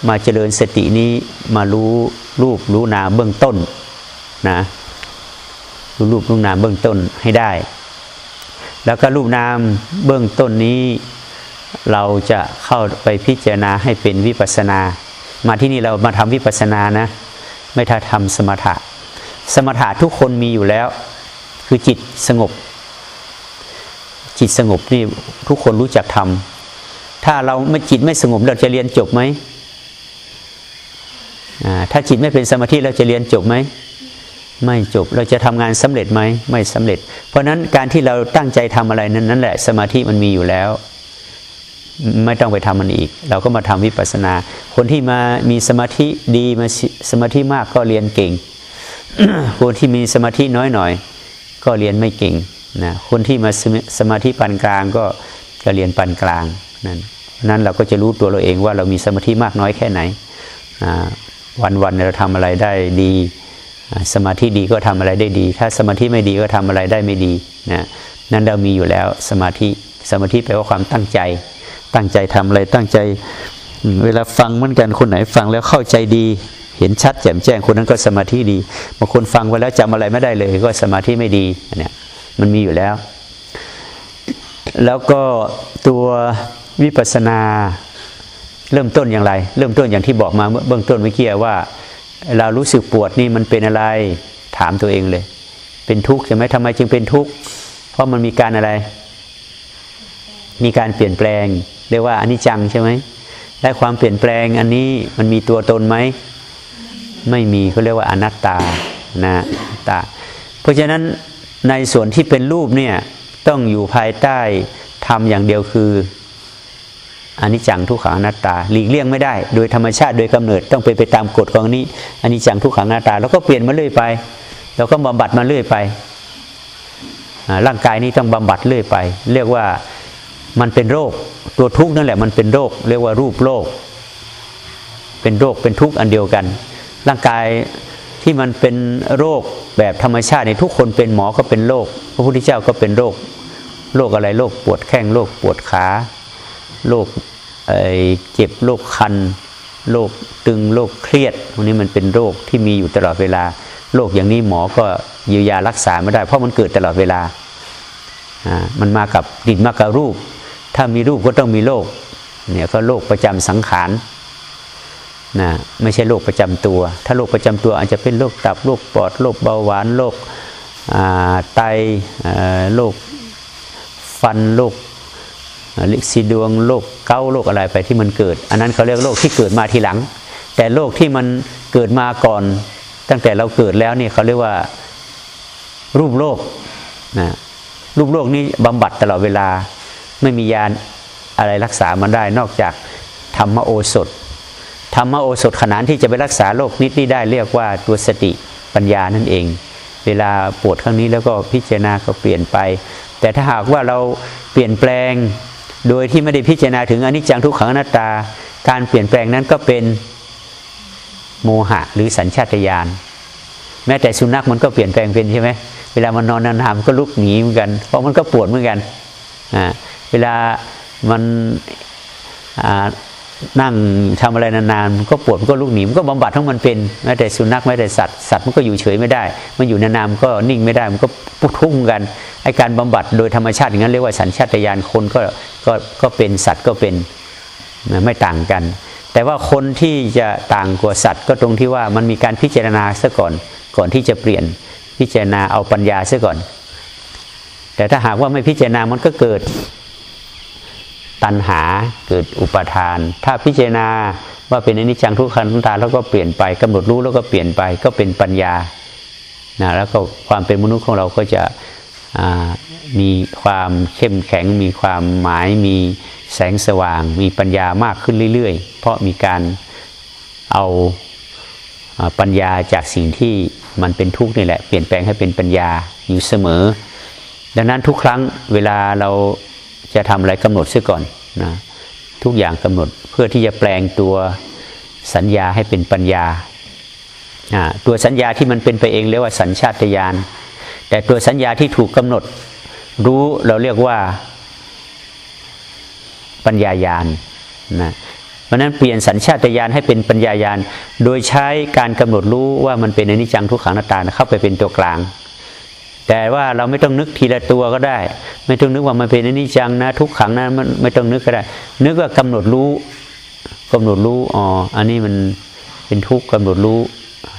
มาเจริญสตินี้มารู้รูปรู้นามเบื้องต้นนะรู้รูปรู้นามเบื้องต้นให้ได้ แล้วก็รูปนามเบื้องต้นนี้ เราจะเข้าไปพิจารณาให้เป็นวิปัสสนา มาที่นี่เรามาทำวิปัสสนานะ ไม่ถ้าทำสมถะ สมถะทุกคนมีอยู่แล้ว คือจิตสงบ จิตสงบนี่ทุกคนรู้จักทำ ถ้าเราไม่จิตไม่สงบเราจะเรียนจบไหมถ้าจิตไม่เป็นสมาธิเราจะเรียนจบไหมไม่จบเราจะทำงานสำเร็จไหมไม่สำเร็จ เพราะนั้นการที่เราตั้งใจทำอะไรนั้นนั่นแหละ สมาธิมันมีอยู่แล้ว ไม่ต้องไปทำมันอีก เราก็มาทำวิปัสสนา คนที่มามีสมาธิดีมาสมาธิมากก็เรียนเก่ง คนที่มีสมาธิน้อยหน่อย ก็เรียนไม่เก่งนะคนที่มาสมาธิปานกลางก็ก็เรียนปานกลาง นั้นนั้นเราก็จะรู้ตัวเราเองว่าเรามีสมาธิมากน้อยแค่ไหน วันวันเราทำอะไรได้ดี สมาธิดีก็ทำอะไรได้ดี ถ้าสมาธิไม่ดีก็ทำอะไรได้ไม่ดีนะนั้นเรามีอยู่แล้วสมาธิสมาธิแปลว่าความตั้งใจ ตั้งใจทำอะไรตั้งใจเวลาฟังเหมือนกันคนไหนฟังแล้วเข้าใจดี เห็นชัดแจ่มแจ้งคนนั้นก็สมาธิดีบางคนฟังไปแล้วจำอะไรไม่ได้เลย ก็สมาธิไม่ดีเนี่ยมันมีอยู่แล้ว แล้วก็ตัว วิปัสนาเริ่มต้นอย่างไร เริ่มต้นอย่างที่บอกมาเบื้องต้นเมื่อกี้ว่า เรารู้สึกปวดนี่มันเป็นอะไรถามตัวเองเลย เป็นทุกข์ใช่ไหมทำไมจึงเป็นทุกข์เพราะมันมีการอะไร มีการเปลี่ยนแปลงเรียกว่าอนิจจังใช่ไหมและความเปลี่ยนแปลงอันนี้มันมีตัวตนไหมไม่มีเขาเรียกว่าอนัตตานะตา เพราะฉะนั้นในส่วนที่เป็นรูปเนี่ยต้องอยู่ภายใต้ทำอย่างเดียวคือ อันนี้จังทุกขังอนัตตาหลีกเลี่ยงไม่ได้ โดยธรรมชาติโดยกำเนิดต้องไปไปตามกฎของนี้อันนี้จังทุกขังอนัตตาแล้วก็เปลี่ยนมาเรื่อยไป แล้วก็บำบัดมาเรื่อยไปร่างกายนี้ต้องบำบัดเรื่อยไป เรียกว่ามันเป็นโรคตัวทุกข์นั่นแหละมันเป็นโรค เรียกว่ารูปโรค เป็นโรคเป็นทุกข์อันเดียวกัน ร่างกายที่มันเป็นโรคแบบธรรมชาติในทุกคนเป็นหมอก็เป็นโรคพระพุทธเจ้าก็เป็นโรคโรคอะไรโรคปวดแข้งโรคปวดขา โรคเจ็บโรคคันโรคตึงโรคเครียดพวกนี้มันเป็นโรคที่มีอยู่ตลอดเวลาโรคอย่างนี้หมอก็เยียวยารักษาไม่ได้ เพราะมันเกิดตลอดเวลาอ่ามันมากับดินมากับรูป ถ้ามีรูปก็ต้องมีโรคเนี่ยก็โรคประจำสังขารนะไม่ใช่โรคประจำตัว ถ้าโรคประจำตัวอาจจะเป็นโรคตับโรคปอดโรคเบาหวานโรคไตโรคฟันโรค ลิซีดวงโรคเก้าโรคอะไรไปที่มันเกิด อันนั้นเขาเรียกโรคที่เกิดมาทีหลัง แต่โรคที่มันเกิดมาก่อน ตั้งแต่เราเกิดแล้วนี่เขาเรียกว่ารูปโรคนะรูปโรคนี้บำบัดตลอดเวลาไม่มียาอะไรรักษามันได้ นอกจากธรรมโอสถธรรมโอสถขนานที่จะไปรักษาโรคนิดนี้ได้เรียกว่าตัวสติปัญญานั่นเอง เวลาปวดครั้งนี้แล้วก็พิจารณาก็เปลี่ยนไป แต่ถ้าหากว่าเราเปลี่ยนแปลง โดยที่ไม่ได้พิจารณาถึงอนิจจังทุกขังอนัตตา การเปลี่ยนแปลงนั้นก็เป็นโมหะหรือสัญชาตญาณแม้แต่สุนัขมันก็เปลี่ยนแปลงเป็นใช่ไหมเวลามันนอนนานๆมันก็ลุกหนีเหมือนกัน เพราะมันก็ปวดเหมือนกันอ่าเวลามันนั่งทำอะไรนานๆมันก็ปวดมันก็ลุกหนีมันก็บำบัดทั้งมันเป็นแม้แต่สุนัขแม้แต่สัตว์สัตว์มันก็อยู่เฉยไม่ได้ มันอยู่นานๆมันก็นิ่งไม่ได้มันก็ปุทุ่งกัน ไอการบำบัดโดยธรรมชาติอย่างนั้นเรียกว่าสัญชาตญาณคนก็ก็ก็เป็นสัตว์ก็เป็นไม่ต่างกัน แต่ว่าคนที่จะต่างกว่าสัตว์ ก็ตรงที่ว่ามันมีการพิจารณาซะก่อนก่อนที่จะเปลี่ยนพิจารณาเอาปัญญาซะก่อน แต่ถ้าหากว่าไม่พิจารณามันก็เกิดตัณหาเกิดอุปทาน ถ้าพิจารณาว่าเป็นอนิจจังทุกขังทุกตาแล้วก็เปลี่ยนไปกำหนดรู้แล้วก็เปลี่ยนไปก็เป็นปัญญานะแล้วก็ความเป็นมนุษย์ของเราก็จะ มีความเข้มแข็ง มีความหมาย มีแสงสว่าง มีปัญญามากขึ้นเรื่อย ๆ เพราะมีการเอาปัญญาจากสิ่งที่มันเป็นทุกข์นี่แหละเปลี่ยนแปลงให้เป็นปัญญาอยู่เสมอ ดังนั้นทุกครั้งเวลาเราจะทำอะไรกำหนดซะก่อนนะทุกอย่างกำหนดเพื่อที่จะแปลงตัวสัญญาให้เป็นปัญญาตัวสัญญาที่มันเป็นไปเองเรียกว่าสัญชาตญาณ แต่ตัวสัญญาที่ถูกกำหนด รู้เราเรียกว่าปัญญายาณนะเพราะนั้นเปลี่ยนสัญชาตญาณให้เป็นปัญญายาณโดยใช้การกำหนดรู้ว่ามันเป็นอนิจจังทุกขังนาตาเข้าไปเป็นตัวกลาง แต่ว่าเราไม่ต้องนึกทีละตัวก็ได้ ไม่ต้องนึกว่ามันเป็นอนิจจังนะทุกขังนะมันไม่ต้องนึกก็ได้ นึกว่ากำหนดรู้กำหนดรู้อ๋ออันนี้มันเป็นทุกข์กำหนดรู้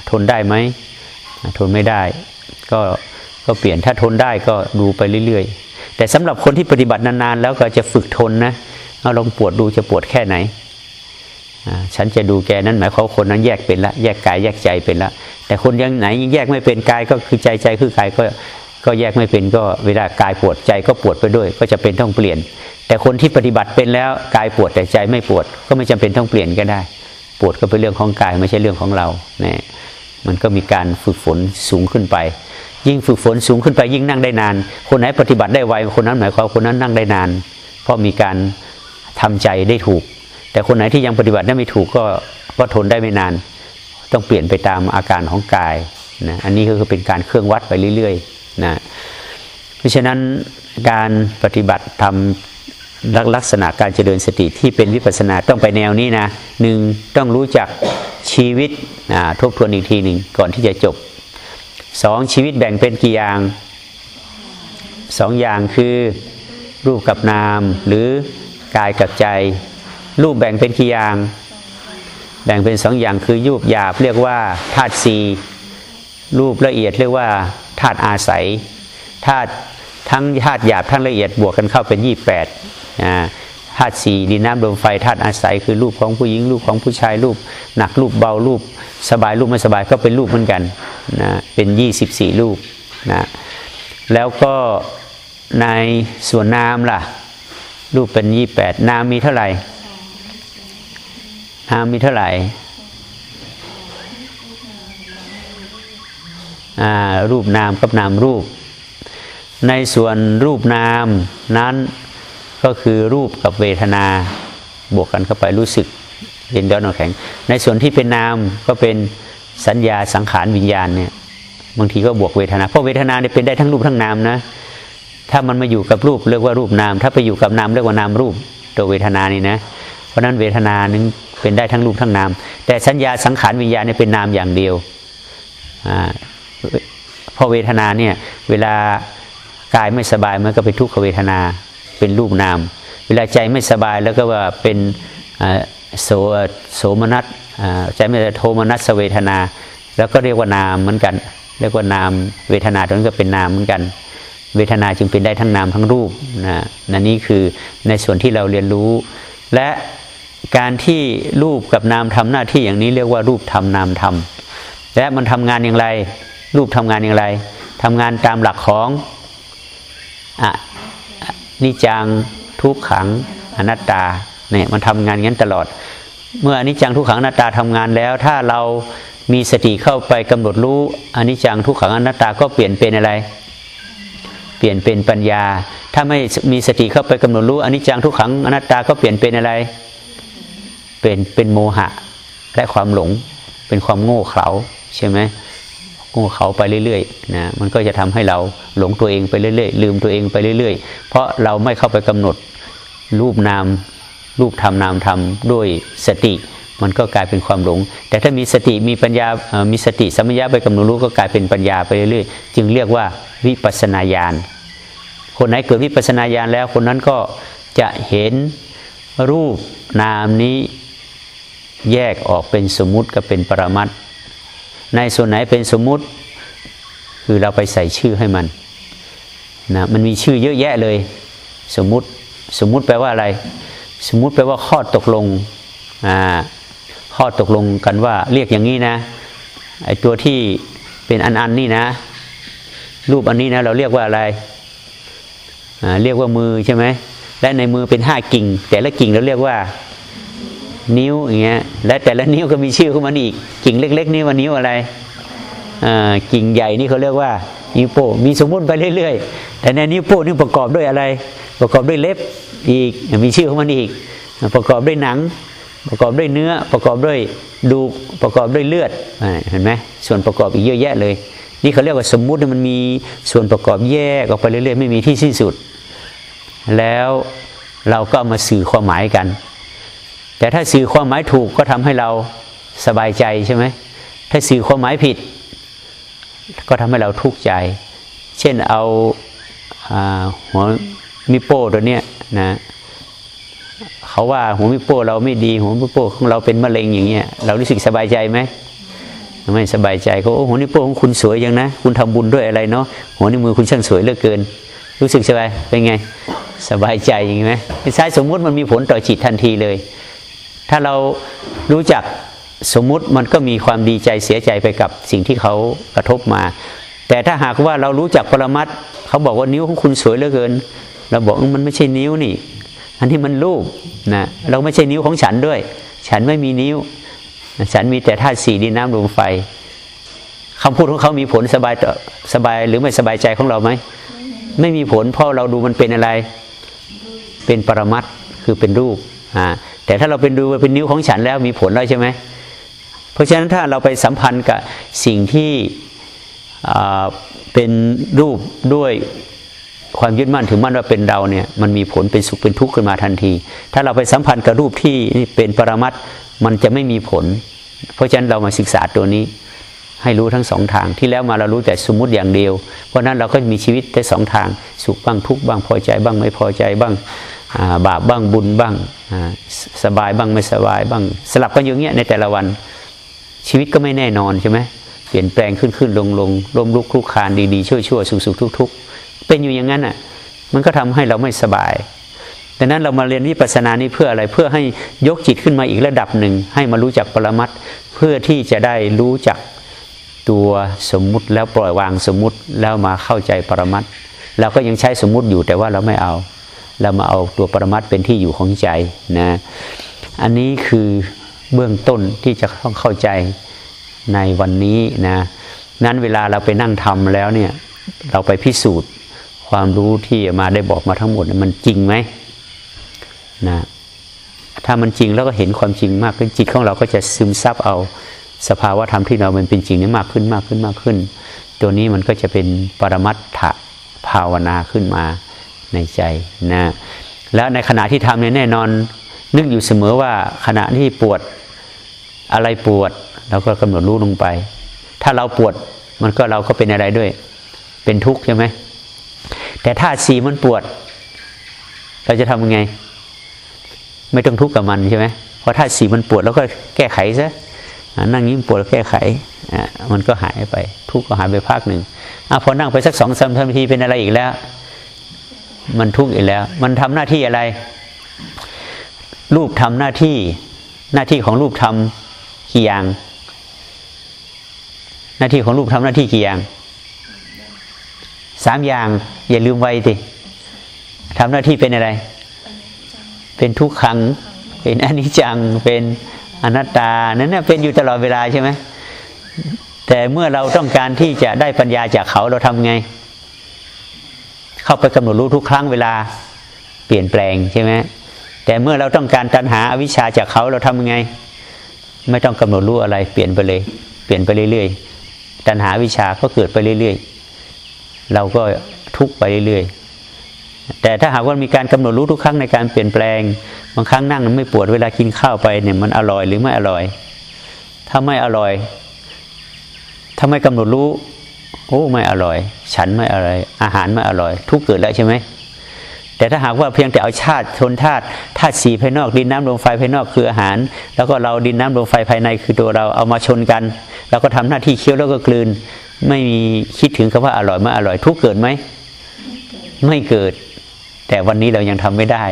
ทนได้ไหมทนไม่ได้ ก็ ก็เปลี่ยนถ้าทนได้ก็ดูไปเรื่อยๆ แต่สำหรับคนที่ปฏิบัตินานๆ แล้วก็จะฝึกทนนะเอาลองปวดดูจะปวดแค่ไหนฉันจะดูแกนั้นหมายความคนนั้นแยกเป็นละแยกกายแยกใจเป็นละแต่คนยังไหนยังแยกไม่เป็นกายก็คือใจใจคือกายก็ก็แยกไม่เป็นก็เวลากายปวดใจก็ปวดไปด้วย ก็จะเป็นต้องเปลี่ยน แต่คนที่ปฏิบัติเป็นแล้วกายปวดแต่ใจไม่ปวด ก็ไม่จำเป็นต้องเปลี่ยนก็ได้ ปวดก็เป็นเรื่องของกายไม่ใช่เรื่องของเราเนี่ยมันก็มีการฝึกฝนสูงขึ้นไป ยิ่งฝึกฝนสูงขึ้นไปยิ่งนั่งได้นาน คนไหนปฏิบัติได้ไวคนนั้นหมายความคนนั้นนั่งได้นาน เพราะมีการทำใจได้ถูก แต่คนไหนที่ยังปฏิบัติได้ไม่ถูกก็ก็ทนได้ไม่นาน ต้องเปลี่ยนไปตามอาการของกายนะอันนี้ก็คือเป็นการเครื่องวัดไปเรื่อยๆนะเพราะฉะนั้นการปฏิบัติทำลักษณะการเจริญสติที่เป็นวิปัสนาต้องไปแนวนี้นะหนึ่งต้องรู้จักชีวิตทบทวนอีกทีหนึ่งก่อนที่จะจบ สองชีวิตแบ่งเป็นกี่อย่างสองอย่างคือรูปกับนามหรือกายกับใจ รูปแบ่งเป็นกี่อย่าง แบ่งเป็นสองอย่างคือยูบหยาบเรียกว่าธาตุสีรูปละเอียดเรียกว่าธาตุอาศัยธาตุทั้งธาตุหยาบทั้งละเอียดบวกกันเข้าเป็นยี่แปด ธาตุสี่ดินน้ำลมไฟธาตุอาศัยคือรูปของผู้หญิงรูปของผู้ชายรูป หนักรูปเบารูป สบายรูปไม่สบายก็เป็นรูปเหมือนกันนะเป็นยี่สิบสี่รูปนะแล้วก็ในส่วนนามล่ะ รูปเป็นยี่แปดนามมีเท่าไหร่นามมีเท่าไหร่รูปนามกับนามรูป ในส่วนรูปนามนั้น ก็คือรูปกับเวทนา บวกกันเข้าไปรู้สึกเย็นร้อนแข็ง ในส่วนที่เป็นนามก็เป็นสัญญาสังขารวิญญาณเนี่ยบางทีก็บวกเวทนา เพราะเวทนาเนี่ยเป็นได้ทั้งรูปทั้งนามนะ ถ้ามันมาอยู่กับรูปเรียกว่ารูปนาม ถ้าไปอยู่กับนามเรียกว่านามรูปตัวเวทนานี่นะ เพราะนั้นเวทนานึงเป็นได้ทั้งรูปทั้งนาม แต่สัญญาสังขารวิญญาณเนี่ยเป็นนามอย่างเดียวเพราะเวทนาเนี่ยเวลากายไม่สบายมันก็เป็นทุกขเวทนา เป็นรูปนาม เวลาใจไม่สบายแล้วก็ว่าเป็นโสโสมนัสใจไม่โทมนัสเวทนา แล้วก็เรียกว่านามเหมือนกัน เรียกว่านามเวทนาตรงนี้นก็เป็นนามเหมือนกัน เวทนาจึงเป็นได้ทั้งนามทั้งรูปนะนั่นนี่คือในส่วนที่เราเรียนรู้ และการที่รูปกับนามทำหน้าที่อย่างนี้เรียกว่ารูปทำนามทำและมันทำงานอย่างไร รูปทำงานอย่างไรทำงานตามหลักของอ นิจังทุกขังอนัตตาเนี่ยมันทำงานงั้นตลอด เมื่ออนิจังทุกขังอนัตตาทำงานแล้ว ถ้าเรามีสติเข้าไปกำหนดรู้อนิจจังทุกขังอนัตตาก็เปลี่ยนเป็นอะไร เปลี่ยนเป็นปัญญา ถ้าไม่มีสติเข้าไปกำหนดรู้อนิจจังทุกขังอนัตตาก็เปลี่ยนเป็นอะไร เป็นเป็นโมหะและความหลง เป็นความโง่เขลาใช่ไหม โง่เขาไปเรื่อยๆนะมันก็จะทำให้เราหลงตัวเองไปเรื่อยๆ ลืมตัวเองไปเรื่อยๆ เพราะเราไม่เข้าไปกำหนดรูปนาม รูปธรรมนามธรรมด้วยสติ มันก็กลายเป็นความหลง แต่ถ้ามีสติมีปัญญา มีสติสัมยาไปกำหนดรู้ก็กลายเป็นปัญญาไปเรื่อยๆ จึงเรียกว่าวิปัสนาญาณ คนไหนเกิดวิปัสนาญาณแล้วคนนั้นก็จะเห็นรูปนามนี้แยกออกเป็นสมมุติกับเป็นปรมัต ในส่วนไหนเป็นสมมุติ คือเราไปใส่ชื่อให้มันนะมันมีชื่อเยอะแยะเลย สมมุติสมมุติแปลว่าอะไร สมมุติแปลว่าข้อตกลงอ่าข้อตกลงกันว่าเรียกอย่างนี้นะไอตัวที่เป็นอันอันนี่นะ รูปอันนี้นะเราเรียกว่าอะไรอ่าเรียกว่ามือใช่ไหมและในมือเป็นห้ากิ่ง แต่ละกิ่งเราเรียกว่า นิ้วอย่างเงี้ยและแต่ละนิ้วก็มีชื่อของมันอีก กิ่งเล็ก ๆ นี่ว่านิ้วอะไรอ่ากิ่งใหญ่นี่เขาเรียกว่านิ้วโป้มีสมมุติไปเรื่อยๆ แต่ในนิ้วโป้นี่ประกอบด้วยอะไร ประกอบด้วยเล็บอีกมีชื่อของมันอีก ประกอบด้วยหนัง ประกอบด้วยเนื้อ ประกอบด้วยดูประกอบด้วยเลือดเห็นไหมส่วนประกอบอีกเยอะแยะเลย นี่เขาเรียกว่าสมมุติมันมีส่วนประกอบแยกออกไปเรื่อยๆ ไม่มีที่สิ้นสุด แล้วเราก็มาสื่อความหมายกัน แต่ถ้าสื่อความหมายถูกก็ทำให้เราสบายใจใช่ไหมถ้าสื่อความหมายผิด ก็ทำให้เราทุกข์ใจ เช่นเอาหัวมิโป้ตัวเนี้ยนะเขาว่าหัวมิโป้เราไม่ดีหัวมิโป้ของเราเป็นมะเร็งอย่างเงี้ยเรารู้สึกสบายใจไหมไม่สบายใจเขาโอ้หัวนิโป้ของคุณสวยยังนะ คุณทำบุญด้วยอะไรเนาะหัวนิ้วมือคุณช่างสวยเหลือเกิน รู้สึกสบายเป็นไง สบายใจอย่างไหมใช้สมมุติมันมีผลต่อจิตทันทีเลย ถ้าเรารู้จักสมมุติมันก็มีความดีใจเสียใจไปกับสิ่งที่เขากระทบมา แต่ถ้าหากว่าเรารู้จักปรมัตเขาบอกว่านิ้วของคุณสวยเหลือเกิน เราบอกมันไม่ใช่นิ้วนี่ อันที่มันรูปนะเราไม่ใช่นิ้วของฉันด้วย ฉันไม่มีนิ้ว ฉันมีแต่ธาตุสี่ดินน้ำลมไฟคำพูดของเขามีผลสบายสบายหรือไม่สบายใจของเราไหมไม่มีผลเพราะเราดูมันเป็นอะไร เป็นปรมัตคือเป็นรูปอ่า แต่ถ้าเราเป็นดูเป็นนิ้วของฉันแล้วมีผลแล้วใช่ไหมเพราะฉะนั้นถ้าเราไปสัมพันธ์กับสิ่งที่เป็นรูปด้วยความยึดมั่นถือมั่นว่าเป็นเราเนี่ยมันมีผลเป็นสุขเป็นทุกข์ขึ้นมาทันที ถ้าเราไปสัมพันธ์กับรูปที่เป็นปรมัตมันจะไม่มีผล เพราะฉะนั้นเรามาศึกษาตัวนี้ ให้รู้ทั้งสองทางที่แล้วมาเรารู้แต่สมมุติอย่างเดียว เพราะนั้นเราก็มีชีวิตได้สองทางสุขบ้างทุกข์บ้างพอใจบ้างไม่พอใจบ้าง บาปบ้างบุญบ้างสบายบ้างไม่สบายบ้าง สลับกันอย่างเงี้ยในแต่ละวันชีวิตก็ไม่แน่นอนใช่ไหมเปลี่ยนแปลงขึ้นขึ้นลงลงล้มลุกคลุกคานดีๆชั่วชั่วสุขสุขทุกทุกเป็นอยู่อย่างนั้นอะมันก็ทำให้เราไม่สบายดังนั้นเรามาเรียนวิปัสสนานี้เพื่ออะไรเพื่อให้ยกจิตขึ้นมาอีกระดับหนึ่ง ให้มารู้จักปรมัตเพื่อที่จะได้รู้จักตัวสมมุติแล้วปล่อยวางสมมุติแล้วมาเข้าใจปรมัตเราก็ยังใช้สมมุติอยู่แต่ว่าเราไม่เอา เรามาเอาตัวปรมัตเป็นที่อยู่ของใจนะ อันนี้คือเบื้องต้นที่จะต้องเข้าใจในวันนี้นะ นั้นเวลาเราไปนั่งทำแล้วเนี่ย เราไปพิสูจน์ความรู้ที่มาได้บอกมาทั้งหมดมันจริงไหมนะถ้ามันจริงแล้วก็เห็นความจริงมากขึ้นจิตของเราก็จะซึมซับเอาสภาวะธรรมที่เรามันเป็นจริงนี้มากขึ้นมากขึ้นมากขึ้น ตัวนี้มันก็จะเป็นปรมัตถภาวนาขึ้นมา ในใจนะแล้วในขณะที่ทำเนี่ยแน่นอนนึกอยู่เสมอว่าขณะที่ปวดอะไรปวดเราก็กำหนดรู้ลงไป ถ้าเราปวดมันก็เราก็เป็นอะไรด้วย เป็นทุกข์ใช่ไหมแต่ถ้าสีมันปวด เราจะทำยังไง ไม่ต้องทุกข์กับมันใช่ไหมเพราะถ้าสีมันปวดแล้วก็แก้ไขซะนั่งยิ้มปวดแก้ไขมันก็หายไป ทุกข์ก็หายไปภาคหนึ่งอพอนั่งไปสักสองสามนาทีเป็นอะไรอีกแล้ว มันทุกข์อีกแล้ว มันทำหน้าที่อะไร รูปทำหน้าที่ หน้าที่ของรูปทำกี่อย่าง หน้าที่ของรูปทำหน้าที่กี่อย่างสามอย่าง อย่าลืมไว้สิทำหน้าที่เป็นอะไร เป็นทุกขัง เป็นอนิจจัง เป็นอนัตตา นั้นเป็นอยู่ตลอดเวลาใช่ไหมแต่เมื่อเราต้องการที่จะได้ปัญญาจากเขาเราทำไง เข้าไปกำหนดรู้ทุกครั้งเวลาเปลี่ยนแปลงใช่ไหมแต่เมื่อเราต้องการตัณหาอวิชชาจากเขาเราทำยังไง ไม่ต้องกำหนดรู้อะไร เปลี่ยนไปเลย เปลี่ยนไปเรื่อยๆตัณหาวิชาก็เกิดไปเรื่อยๆ เราก็ทุกไปเรื่อยๆ แต่ถ้าหากว่ามีการกำหนดรู้ทุกครั้งในการเปลี่ยนแปลงบางครั้งนั่งไม่ปวดเวลากินข้าวไปเนี่ยมันอร่อยหรือไม่อร่อย ถ้าไม่อร่อย ถ้าไม่กำหนดรู้ โอ้ไม่อร่อย ฉันไม่อร่อย อาหารไม่อร่อย ทุกเกิดแล้วใช่ไหมแต่ถ้าหากว่าเพียงแต่เอาชาติทนธาตุธาตุสีภายนอกดินน้ำลมไฟภายนอกคืออาหาร แล้วก็เราดินน้ำลมไฟภายในคือตัวเราเอามาชนกัน แล้วก็ทำหน้าที่เคี้ยวแล้วก็กลืน ไม่มีคิดถึงคำว่าอร่อยไม่อร่อย ทุกเกิดไหมไม่เกิด แต่วันนี้เรายังทำไม่ได้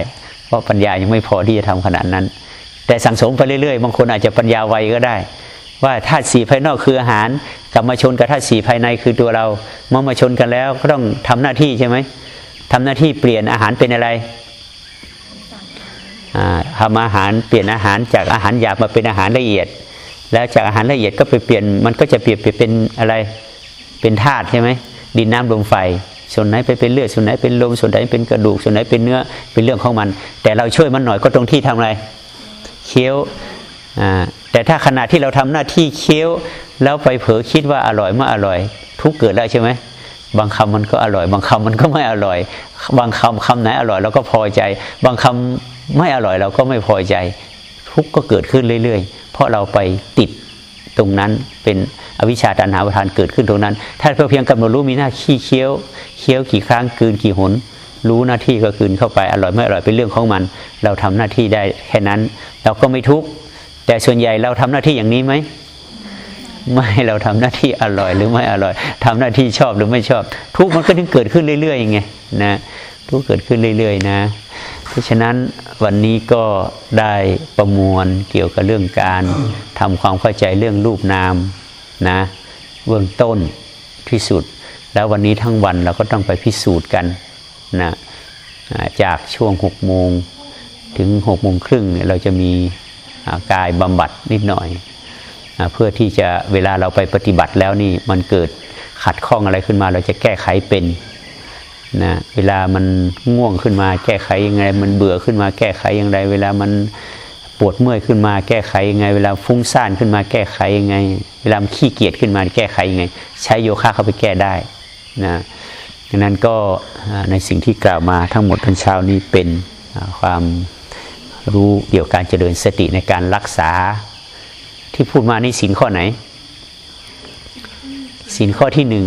เพราะปัญญายังไม่พอที่จะทำขนาดนั้น แต่สังสมไปเรื่อยๆบางคนอาจจะปัญญาไวก็ได้ ว่าธาตุสีภายนอกคืออาหาร กลับมาชนกับธาตุสีภายในคือตัวเราเมื่อมาชนกันแล้วก็ต้องทำหน้าที่ใช่ไหมทำหน้าที่เปลี่ยนอาหารเป็นอะไรทำอาหารเปลี่ยนอาหารจากอาหารหยาบมาเป็นอาหารละเอียด แล้วจากอาหารละเอียดก็ไปเปลี่ยนมันก็จะเปลี่ยนไปเป็นอะไรเป็นธาตุใช่ไหมดินน้ำลมไฟ ส่วนไหนไปเป็นเลือดส่วนไหนเป็นลมส่วนไหนเป็นกระดูก ส่วนไหนเป็นเนื้อเป็นเรื่องของมัน แต่เราช่วยมันหน่อยก็ตรงที่ทำอะไรเคี้ยวแต่ถ้าขณะที่เราทำหน้าที่เคี้ยว แล้วไปเผลอคิดว่าอร่อยเมื่ออร่อย ทุกเกิดแล้วใช่ไหมบางคำมันก็อร่อย บางคำมันก็ไม่อร่อย บางคำคำไหนอร่อยเราก็พอใจ บางคำไม่อร่อยเราก็ไม่พอใจ ทุกก็เกิดขึ้นเรื่อย ๆ เพราะเราไปติดตรงนั้นเป็นอวิชชาตันหาประทานเกิดขึ้นตรงนั้น ถ้าเพียงกำหนดรู้มีหน้าขี้เคี้ยวเคี้ยวกี่ครั้งกืนกี่หน รู้หน้าที่ก็คืนเข้าไปอร่อยไม่อร่อยเป็นเรื่องของมัน เราทำหน้าที่ได้แค่นั้น เราก็ไม่ทุกข์แต่ส่วนใหญ่เราทำหน้าที่อย่างนี้ไหม ไม่เราทำหน้าที่อร่อยหรือไม่อร่อยทำหน้าที่ชอบหรือไม่ชอบ ทุกมันก็ถึงเกิดขึ้นเรื่อยๆไงนะทุกเกิดขึ้นเรื่อย ๆ นะ เพราะฉะนั้นวันนี้ก็ได้ประมวลเกี่ยวกับเรื่องการทำความเข้าใจเรื่องรูปนามนะเบื้องต้นที่สุด แล้ววันนี้ทั้งวันเราก็ต้องไปพิสูจน์กันนะจากช่วงหกโมงถึงหกโมงครึ่งเราจะมีกายบำบัดนิดหน่อย เพื่อที่จะเวลาเราไปปฏิบัติแล้วนี่มันเกิดขัดข้องอะไรขึ้นมา เราจะแก้ไขเป็นนะเวลามันง่วงขึ้นมาแก้ไขยังไง มันเบื่อขึ้นมาแก้ไขอย่างไร เวลามันปวดเมื่อยขึ้นมาแก้ไขยังไง เวลาฟุ้งซ่านขึ้นมาแก้ไขยังไง เวลามขี้เกียจขึ้นมาแก้ไขยังไง ใช้โยคะเข้าไปแก้ได้นะดังนั้นก็ในสิ่งที่กล่าวมาทั้งหมดทั้งเช้านี้เป็นความรู้เกี่ยวกับการเจริญสติในการรักษา ที่พูดมานี่สินข้อไหนสินข้อที่หนึ่ง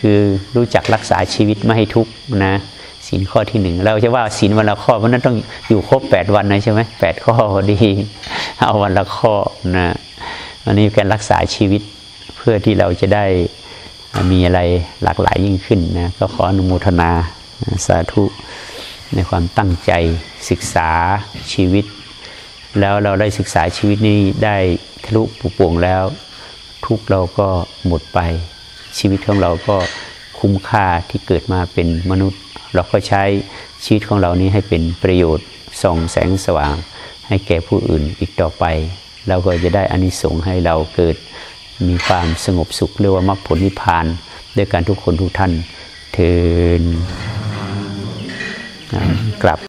คือรู้จักรักษาชีวิตไม่ให้ทุกข์นะสินข้อที่หนึ่งเราจะว่าสินวันละข้อเพราะนั้นต้องอยู่ครบแปดวันนะใช่ไหมแปดข้อดีเอาวันละข้อนะอันนี้การรักษาชีวิตเพื่อที่เราจะได้มีอะไรหลากหลายยิ่งขึ้นนะก็ขออนุโมทนาสาธุในความตั้งใจศึกษาชีวิต แล้วเราได้ศึกษาชีวิตนี้ได้ทะลุปุโป่งแล้ว ทุกเราก็หมดไป ชีวิตของเราก็คุ้มค่าที่เกิดมาเป็นมนุษย์ เราก็ใช้ชีวิตของเรานี้ให้เป็นประโยชน์ส่องแสงสว่าง ให้แก่ผู้อื่นอีกต่อไป เราก็จะได้อานิสงส์ให้เราเกิดมีความสงบสุขเรียกว่ามรรคผลนิพพานด้วยการทุกคนทุกท่านเทินกลับ